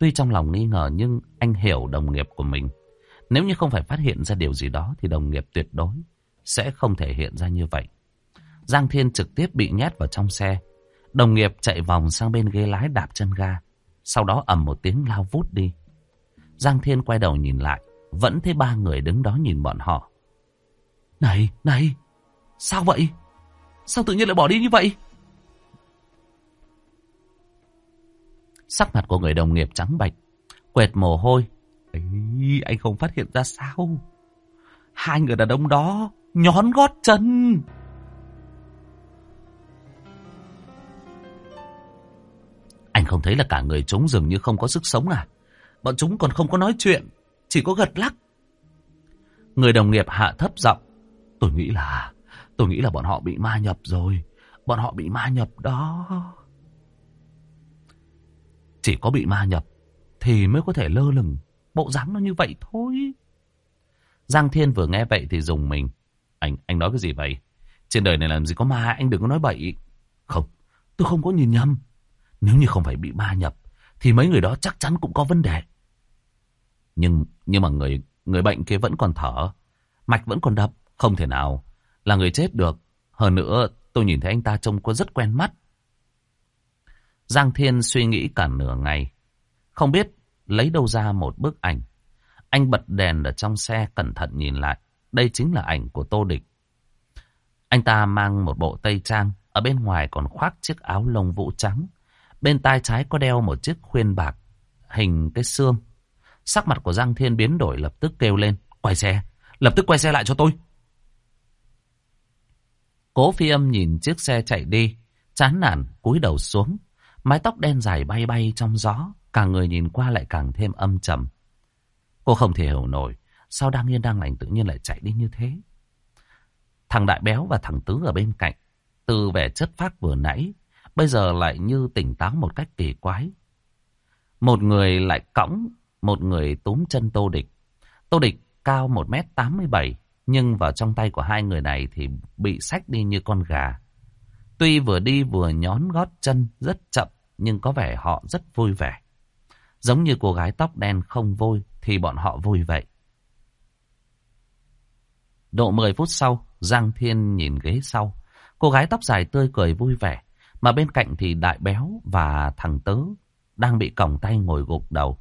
Tuy trong lòng nghi ngờ nhưng anh hiểu đồng nghiệp của mình. Nếu như không phải phát hiện ra điều gì đó thì đồng nghiệp tuyệt đối sẽ không thể hiện ra như vậy. Giang Thiên trực tiếp bị nhét vào trong xe. Đồng nghiệp chạy vòng sang bên ghế lái đạp chân ga. Sau đó ầm một tiếng lao vút đi. Giang Thiên quay đầu nhìn lại. Vẫn thấy ba người đứng đó nhìn bọn họ. Này, này, sao vậy? Sao tự nhiên lại bỏ đi như vậy? Sắc mặt của người đồng nghiệp trắng bạch, quệt mồ hôi. Ấy, anh không phát hiện ra sao? Hai người đàn ông đó nhón gót chân. Anh không thấy là cả người chúng dường như không có sức sống à? Bọn chúng còn không có nói chuyện, chỉ có gật lắc. Người đồng nghiệp hạ thấp giọng. Tôi nghĩ là, tôi nghĩ là bọn họ bị ma nhập rồi. Bọn họ bị ma nhập đó. Chỉ có bị ma nhập thì mới có thể lơ lửng. Bộ dáng nó như vậy thôi. Giang Thiên vừa nghe vậy thì dùng mình. Anh, anh nói cái gì vậy? Trên đời này làm gì có ma, anh đừng có nói bậy. Không, tôi không có nhìn nhầm. Nếu như không phải bị ma nhập, thì mấy người đó chắc chắn cũng có vấn đề. Nhưng nhưng mà người người bệnh kia vẫn còn thở, mạch vẫn còn đập, không thể nào là người chết được. Hơn nữa, tôi nhìn thấy anh ta trông có rất quen mắt. Giang Thiên suy nghĩ cả nửa ngày, không biết lấy đâu ra một bức ảnh. Anh bật đèn ở trong xe cẩn thận nhìn lại. Đây chính là ảnh của Tô Địch. Anh ta mang một bộ tây trang, ở bên ngoài còn khoác chiếc áo lông vũ trắng. Bên tai trái có đeo một chiếc khuyên bạc, hình cái xương. Sắc mặt của Giang Thiên biến đổi lập tức kêu lên. Quay xe, lập tức quay xe lại cho tôi. Cố phi âm nhìn chiếc xe chạy đi, chán nản, cúi đầu xuống. Mái tóc đen dài bay bay trong gió, cả người nhìn qua lại càng thêm âm trầm. Cô không thể hiểu nổi, sao đang yên đang lành tự nhiên lại chạy đi như thế. Thằng đại béo và thằng tứ ở bên cạnh, từ vẻ chất phát vừa nãy, bây giờ lại như tỉnh táo một cách kỳ quái. Một người lại cõng, một người túm chân Tô Địch. Tô Địch cao 1m87, nhưng vào trong tay của hai người này thì bị sách đi như con gà. Tuy vừa đi vừa nhón gót chân rất chậm, nhưng có vẻ họ rất vui vẻ. Giống như cô gái tóc đen không vui thì bọn họ vui vậy. Độ 10 phút sau, Giang Thiên nhìn ghế sau. Cô gái tóc dài tươi cười vui vẻ. Mà bên cạnh thì đại béo và thằng tớ đang bị còng tay ngồi gục đầu.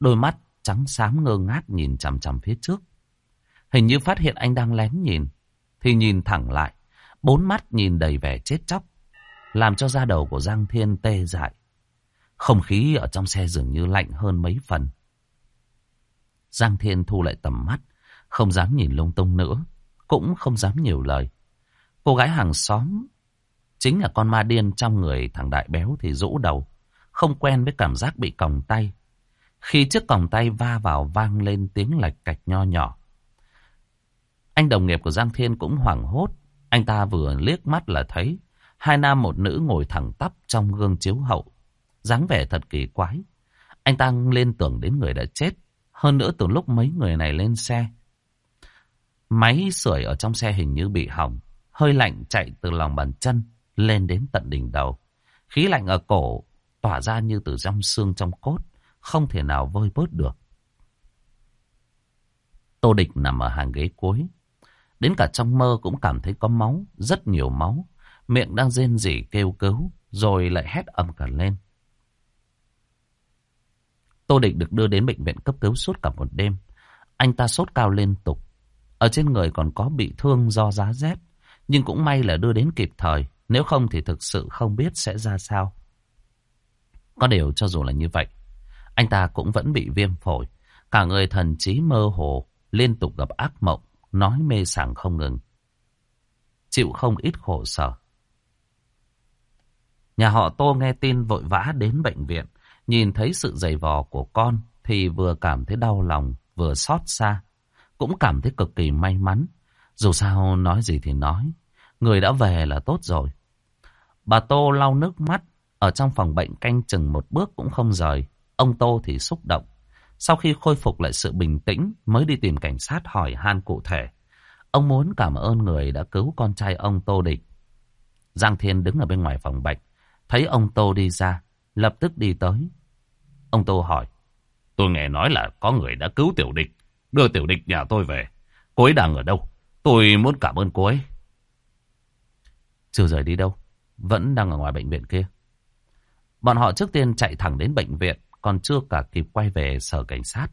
Đôi mắt trắng xám ngơ ngác nhìn chằm chằm phía trước. Hình như phát hiện anh đang lén nhìn. Thì nhìn thẳng lại. Bốn mắt nhìn đầy vẻ chết chóc. Làm cho da đầu của Giang Thiên tê dại. Không khí ở trong xe dường như lạnh hơn mấy phần. Giang Thiên thu lại tầm mắt. Không dám nhìn lung tung nữa. Cũng không dám nhiều lời. Cô gái hàng xóm, chính là con ma điên trong người thằng đại béo thì rũ đầu. Không quen với cảm giác bị còng tay. Khi chiếc còng tay va vào vang lên tiếng lạch cạch nho nhỏ. Anh đồng nghiệp của Giang Thiên cũng hoảng hốt. Anh ta vừa liếc mắt là thấy hai nam một nữ ngồi thẳng tắp trong gương chiếu hậu. dáng vẻ thật kỳ quái. Anh ta lên tưởng đến người đã chết. Hơn nữa từ lúc mấy người này lên xe. Máy sưởi ở trong xe hình như bị hỏng. Hơi lạnh chạy từ lòng bàn chân lên đến tận đỉnh đầu. Khí lạnh ở cổ tỏa ra như từ trong xương trong cốt. Không thể nào vơi bớt được. Tô Địch nằm ở hàng ghế cuối. Đến cả trong mơ cũng cảm thấy có máu, rất nhiều máu. Miệng đang rên rỉ kêu cứu, rồi lại hét ầm cả lên. Tô Địch được đưa đến bệnh viện cấp cứu suốt cả một đêm. Anh ta sốt cao liên tục. Ở trên người còn có bị thương do giá rét. Nhưng cũng may là đưa đến kịp thời. Nếu không thì thực sự không biết sẽ ra sao. Có điều cho dù là như vậy. Anh ta cũng vẫn bị viêm phổi. Cả người thần trí mơ hồ. Liên tục gặp ác mộng. Nói mê sảng không ngừng. Chịu không ít khổ sở. Nhà họ Tô nghe tin vội vã đến bệnh viện. Nhìn thấy sự dày vò của con thì vừa cảm thấy đau lòng, vừa xót xa. Cũng cảm thấy cực kỳ may mắn. Dù sao nói gì thì nói. Người đã về là tốt rồi. Bà Tô lau nước mắt. Ở trong phòng bệnh canh chừng một bước cũng không rời. Ông Tô thì xúc động. Sau khi khôi phục lại sự bình tĩnh mới đi tìm cảnh sát hỏi han cụ thể. Ông muốn cảm ơn người đã cứu con trai ông Tô Địch. Giang Thiên đứng ở bên ngoài phòng bệnh. Thấy ông Tô đi ra, lập tức đi tới. Ông Tô hỏi. Tôi nghe nói là có người đã cứu Tiểu Địch, đưa Tiểu Địch nhà tôi về. Cô ấy đang ở đâu? Tôi muốn cảm ơn cô ấy. Chưa rời đi đâu, vẫn đang ở ngoài bệnh viện kia. Bọn họ trước tiên chạy thẳng đến bệnh viện, còn chưa cả kịp quay về sở cảnh sát.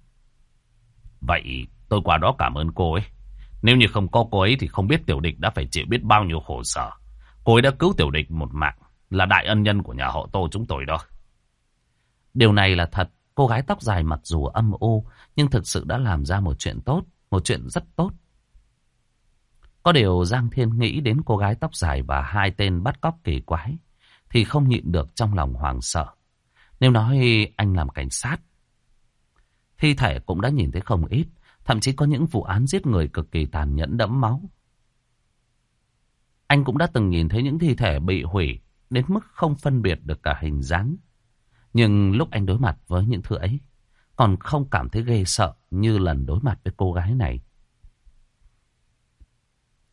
Vậy tôi qua đó cảm ơn cô ấy. Nếu như không có cô ấy thì không biết Tiểu Địch đã phải chịu biết bao nhiêu khổ sở. Cô ấy đã cứu Tiểu Địch một mạng, là đại ân nhân của nhà họ Tô chúng tôi đó. Điều này là thật. Cô gái tóc dài mặc dù âm u, nhưng thực sự đã làm ra một chuyện tốt, một chuyện rất tốt. Có điều Giang Thiên nghĩ đến cô gái tóc dài và hai tên bắt cóc kỳ quái, thì không nhịn được trong lòng hoàng sợ. Nếu nói anh làm cảnh sát, thi thể cũng đã nhìn thấy không ít, thậm chí có những vụ án giết người cực kỳ tàn nhẫn đẫm máu. Anh cũng đã từng nhìn thấy những thi thể bị hủy đến mức không phân biệt được cả hình dáng. Nhưng lúc anh đối mặt với những thứ ấy, còn không cảm thấy ghê sợ như lần đối mặt với cô gái này.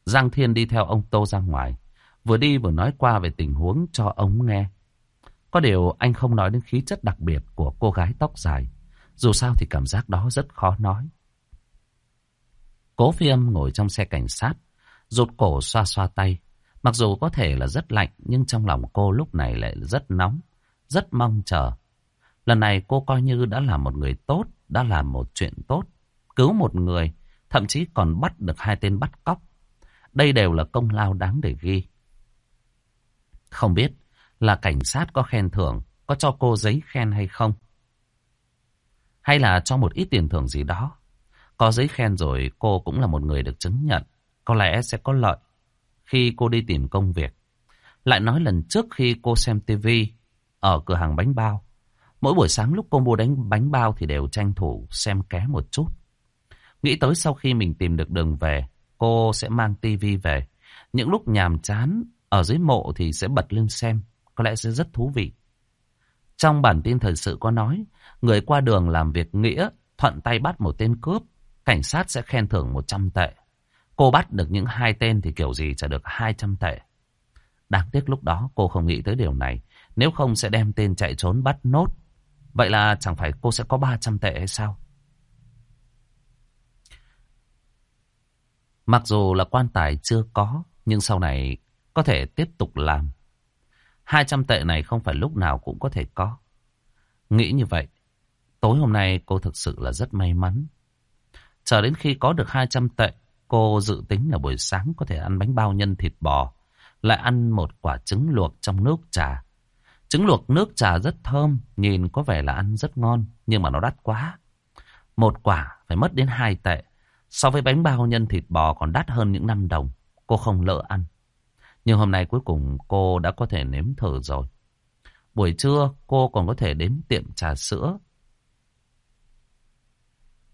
Giang Thiên đi theo ông Tô ra ngoài, vừa đi vừa nói qua về tình huống cho ông nghe. Có điều anh không nói đến khí chất đặc biệt của cô gái tóc dài, dù sao thì cảm giác đó rất khó nói. Cố phi âm ngồi trong xe cảnh sát, rụt cổ xoa xoa tay. Mặc dù có thể là rất lạnh, nhưng trong lòng cô lúc này lại rất nóng, rất mong chờ. Lần này cô coi như đã là một người tốt, đã làm một chuyện tốt, cứu một người, thậm chí còn bắt được hai tên bắt cóc. Đây đều là công lao đáng để ghi. Không biết là cảnh sát có khen thưởng, có cho cô giấy khen hay không? Hay là cho một ít tiền thưởng gì đó? Có giấy khen rồi cô cũng là một người được chứng nhận. Có lẽ sẽ có lợi khi cô đi tìm công việc. Lại nói lần trước khi cô xem tivi ở cửa hàng bánh bao. Mỗi buổi sáng lúc cô mua đánh bánh bao thì đều tranh thủ xem ké một chút. Nghĩ tới sau khi mình tìm được đường về, cô sẽ mang tivi về. Những lúc nhàm chán, ở dưới mộ thì sẽ bật lên xem. Có lẽ sẽ rất thú vị. Trong bản tin thời sự có nói, người qua đường làm việc nghĩa, thuận tay bắt một tên cướp, cảnh sát sẽ khen thưởng 100 tệ. Cô bắt được những hai tên thì kiểu gì trả được 200 tệ. Đáng tiếc lúc đó cô không nghĩ tới điều này. Nếu không sẽ đem tên chạy trốn bắt nốt. Vậy là chẳng phải cô sẽ có 300 tệ hay sao? Mặc dù là quan tài chưa có, nhưng sau này có thể tiếp tục làm. 200 tệ này không phải lúc nào cũng có thể có. Nghĩ như vậy, tối hôm nay cô thực sự là rất may mắn. Chờ đến khi có được 200 tệ, cô dự tính là buổi sáng có thể ăn bánh bao nhân thịt bò, lại ăn một quả trứng luộc trong nước trà. Trứng luộc nước trà rất thơm, nhìn có vẻ là ăn rất ngon, nhưng mà nó đắt quá. Một quả phải mất đến 2 tệ, so với bánh bao nhân thịt bò còn đắt hơn những năm đồng. Cô không lỡ ăn. Nhưng hôm nay cuối cùng cô đã có thể nếm thử rồi. Buổi trưa cô còn có thể đến tiệm trà sữa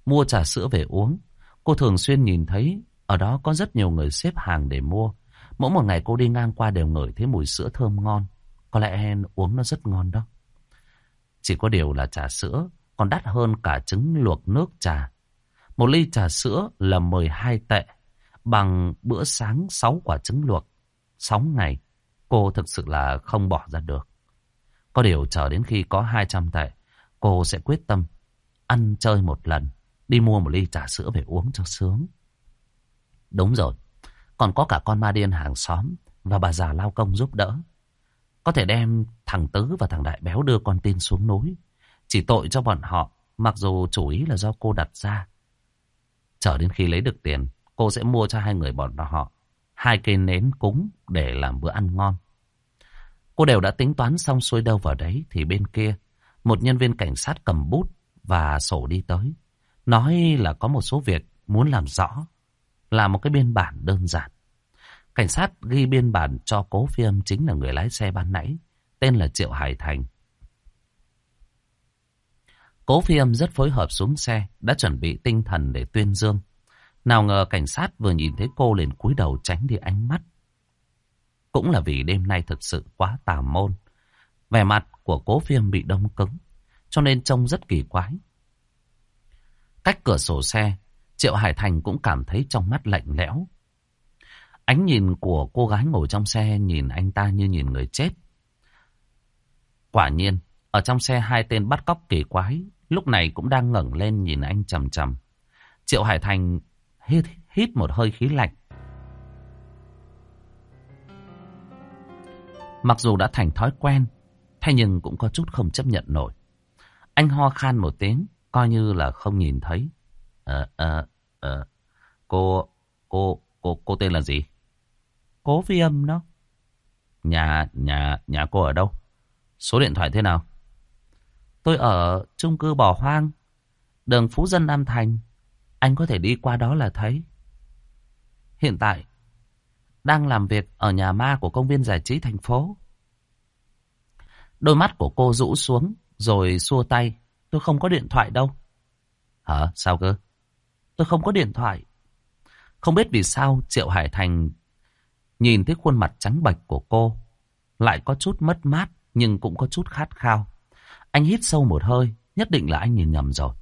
mua trà sữa về uống. Cô thường xuyên nhìn thấy ở đó có rất nhiều người xếp hàng để mua. Mỗi một ngày cô đi ngang qua đều ngửi thấy mùi sữa thơm ngon. Có lẽ uống nó rất ngon đó. Chỉ có điều là trà sữa còn đắt hơn cả trứng luộc nước trà. Một ly trà sữa là 12 tệ, bằng bữa sáng 6 quả trứng luộc. 6 ngày, cô thực sự là không bỏ ra được. Có điều chờ đến khi có 200 tệ, cô sẽ quyết tâm ăn chơi một lần. Đi mua một ly trà sữa về uống cho sướng. Đúng rồi. Còn có cả con ma điên hàng xóm và bà già lao công giúp đỡ. Có thể đem thằng Tứ và thằng Đại Béo đưa con tin xuống núi. Chỉ tội cho bọn họ, mặc dù chủ ý là do cô đặt ra. Chờ đến khi lấy được tiền, cô sẽ mua cho hai người bọn họ hai cây nến cúng để làm bữa ăn ngon. Cô đều đã tính toán xong xuôi đâu vào đấy thì bên kia, một nhân viên cảnh sát cầm bút và sổ đi tới. Nói là có một số việc muốn làm rõ. Là một cái biên bản đơn giản. Cảnh sát ghi biên bản cho cố phi âm chính là người lái xe ban nãy. Tên là Triệu Hải Thành. Cố phi âm rất phối hợp xuống xe. Đã chuẩn bị tinh thần để tuyên dương. Nào ngờ cảnh sát vừa nhìn thấy cô liền cúi đầu tránh đi ánh mắt. Cũng là vì đêm nay thực sự quá tà môn. Vẻ mặt của cố phiêm bị đông cứng. Cho nên trông rất kỳ quái. Cách cửa sổ xe, Triệu Hải Thành cũng cảm thấy trong mắt lạnh lẽo. Ánh nhìn của cô gái ngồi trong xe nhìn anh ta như nhìn người chết. Quả nhiên, ở trong xe hai tên bắt cóc kỳ quái, lúc này cũng đang ngẩng lên nhìn anh chầm chầm. Triệu Hải Thành hít, hít một hơi khí lạnh. Mặc dù đã thành thói quen, thế nhưng cũng có chút không chấp nhận nổi. Anh ho khan một tiếng, coi như là không nhìn thấy. Ờ, ờ, ờ, cô, cô, cô, cô tên là gì? Cố phi âm đó. Nhà, nhà, nhà cô ở đâu? Số điện thoại thế nào? Tôi ở chung cư bỏ hoang, đường Phú Dân Nam Thành. Anh có thể đi qua đó là thấy. Hiện tại, đang làm việc ở nhà ma của công viên giải trí thành phố. Đôi mắt của cô rũ xuống, rồi xua tay. Tôi không có điện thoại đâu. Hả? Sao cơ? Tôi không có điện thoại. Không biết vì sao Triệu Hải Thành nhìn thấy khuôn mặt trắng bệch của cô. Lại có chút mất mát nhưng cũng có chút khát khao. Anh hít sâu một hơi. Nhất định là anh nhìn nhầm rồi.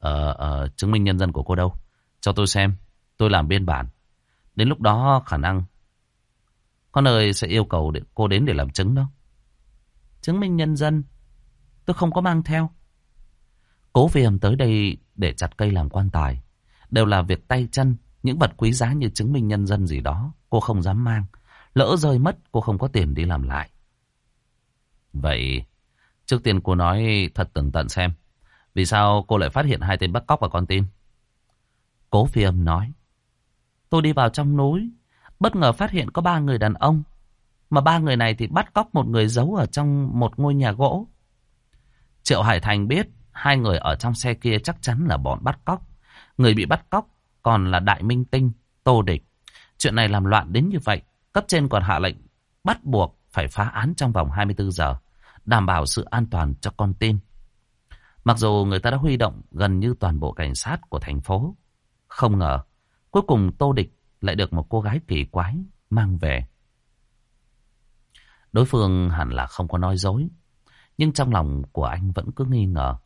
Ờ, ờ, chứng minh nhân dân của cô đâu? Cho tôi xem, tôi làm biên bản. Đến lúc đó khả năng có nơi sẽ yêu cầu để cô đến để làm chứng đó. Chứng minh nhân dân, tôi không có mang theo. Cố viêm tới đây để chặt cây làm quan tài. Đều là việc tay chân, những vật quý giá như chứng minh nhân dân gì đó, cô không dám mang. Lỡ rơi mất, cô không có tiền đi làm lại. Vậy, trước tiên cô nói thật tường tận xem. Vì sao cô lại phát hiện hai tên bắt cóc và con tim? Cố phi âm nói. Tôi đi vào trong núi, bất ngờ phát hiện có ba người đàn ông. Mà ba người này thì bắt cóc một người giấu ở trong một ngôi nhà gỗ. Triệu Hải Thành biết hai người ở trong xe kia chắc chắn là bọn bắt cóc. Người bị bắt cóc còn là Đại Minh Tinh, Tô Địch. Chuyện này làm loạn đến như vậy, cấp trên còn hạ lệnh bắt buộc phải phá án trong vòng 24 giờ, đảm bảo sự an toàn cho con tin. Mặc dù người ta đã huy động gần như toàn bộ cảnh sát của thành phố, không ngờ cuối cùng Tô Địch lại được một cô gái kỳ quái mang về. Đối phương hẳn là không có nói dối, nhưng trong lòng của anh vẫn cứ nghi ngờ.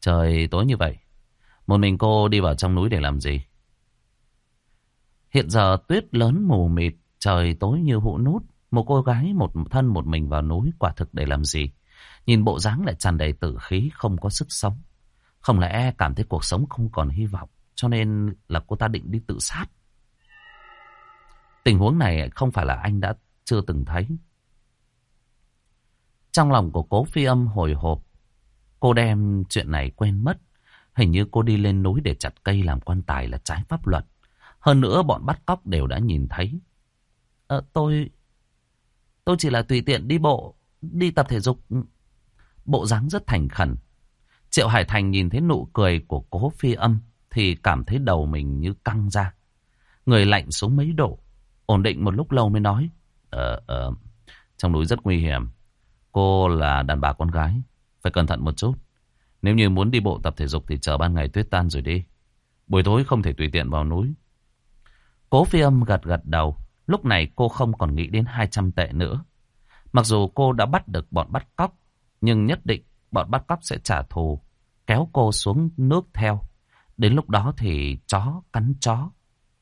Trời tối như vậy, một mình cô đi vào trong núi để làm gì? Hiện giờ tuyết lớn mù mịt, trời tối như hũ nút. Một cô gái một thân một mình vào núi quả thực để làm gì? Nhìn bộ dáng lại tràn đầy tử khí, không có sức sống. Không lẽ cảm thấy cuộc sống không còn hy vọng, cho nên là cô ta định đi tự sát. Tình huống này không phải là anh đã chưa từng thấy. Trong lòng của cố phi âm hồi hộp, cô đem chuyện này quên mất. Hình như cô đi lên núi để chặt cây làm quan tài là trái pháp luật. Hơn nữa bọn bắt cóc đều đã nhìn thấy. Ờ, tôi... Tôi chỉ là tùy tiện đi bộ, đi tập thể dục. Bộ dáng rất thành khẩn. Triệu Hải Thành nhìn thấy nụ cười của cố phi âm thì cảm thấy đầu mình như căng ra. Người lạnh xuống mấy độ. Ổn định một lúc lâu mới nói. Ờ, ờ, trong núi rất nguy hiểm. Cô là đàn bà con gái. Phải cẩn thận một chút. Nếu như muốn đi bộ tập thể dục thì chờ ban ngày tuyết tan rồi đi. Buổi tối không thể tùy tiện vào núi. Cố phi âm gật gật đầu. Lúc này cô không còn nghĩ đến 200 tệ nữa. Mặc dù cô đã bắt được bọn bắt cóc, nhưng nhất định bọn bắt cóc sẽ trả thù, kéo cô xuống nước theo. Đến lúc đó thì chó cắn chó.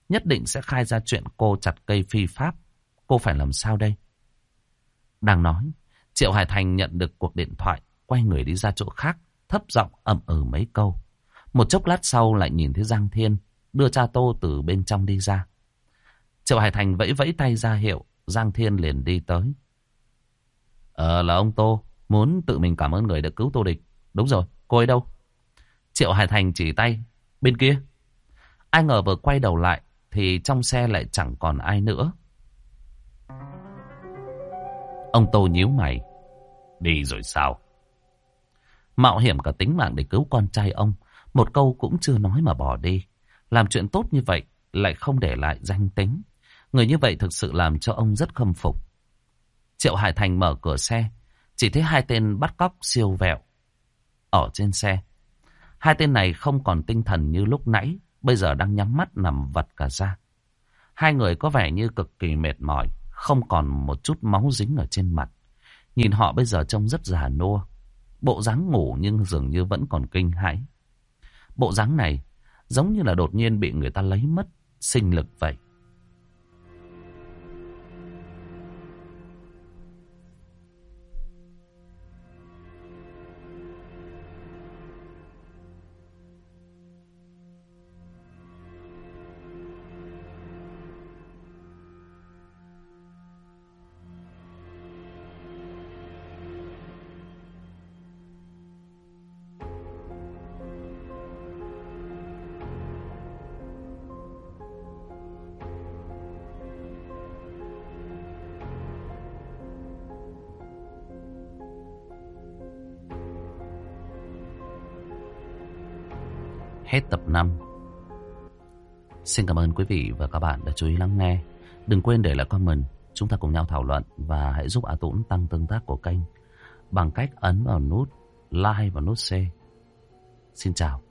Nhất định sẽ khai ra chuyện cô chặt cây phi pháp. Cô phải làm sao đây? Đang nói, Triệu Hải Thành nhận được cuộc điện thoại, quay người đi ra chỗ khác, thấp giọng ậm ừ mấy câu. Một chốc lát sau lại nhìn thấy Giang Thiên đưa cha Tô từ bên trong đi ra. Triệu Hải Thành vẫy vẫy tay ra hiệu, Giang Thiên liền đi tới. Ờ là ông Tô, muốn tự mình cảm ơn người đã cứu Tô Địch. Đúng rồi, cô ấy đâu? Triệu Hải Thành chỉ tay, bên kia. Ai ngờ vừa quay đầu lại, thì trong xe lại chẳng còn ai nữa. Ông Tô nhíu mày. Đi rồi sao? Mạo hiểm cả tính mạng để cứu con trai ông. Một câu cũng chưa nói mà bỏ đi. Làm chuyện tốt như vậy lại không để lại danh tính. Người như vậy thực sự làm cho ông rất khâm phục. Triệu Hải Thành mở cửa xe. Chỉ thấy hai tên bắt cóc siêu vẹo. Ở trên xe. Hai tên này không còn tinh thần như lúc nãy. Bây giờ đang nhắm mắt nằm vật cả ra. Hai người có vẻ như cực kỳ mệt mỏi. Không còn một chút máu dính ở trên mặt. Nhìn họ bây giờ trông rất già nua. Bộ dáng ngủ nhưng dường như vẫn còn kinh hãi. Bộ dáng này giống như là đột nhiên bị người ta lấy mất sinh lực vậy. Xin cảm ơn quý vị và các bạn đã chú ý lắng nghe. Đừng quên để lại comment, Chúng ta cùng nhau thảo luận Và hãy giúp A Tũng tăng tương tác của kênh Bằng cách ấn vào nút like và nút share. Xin chào.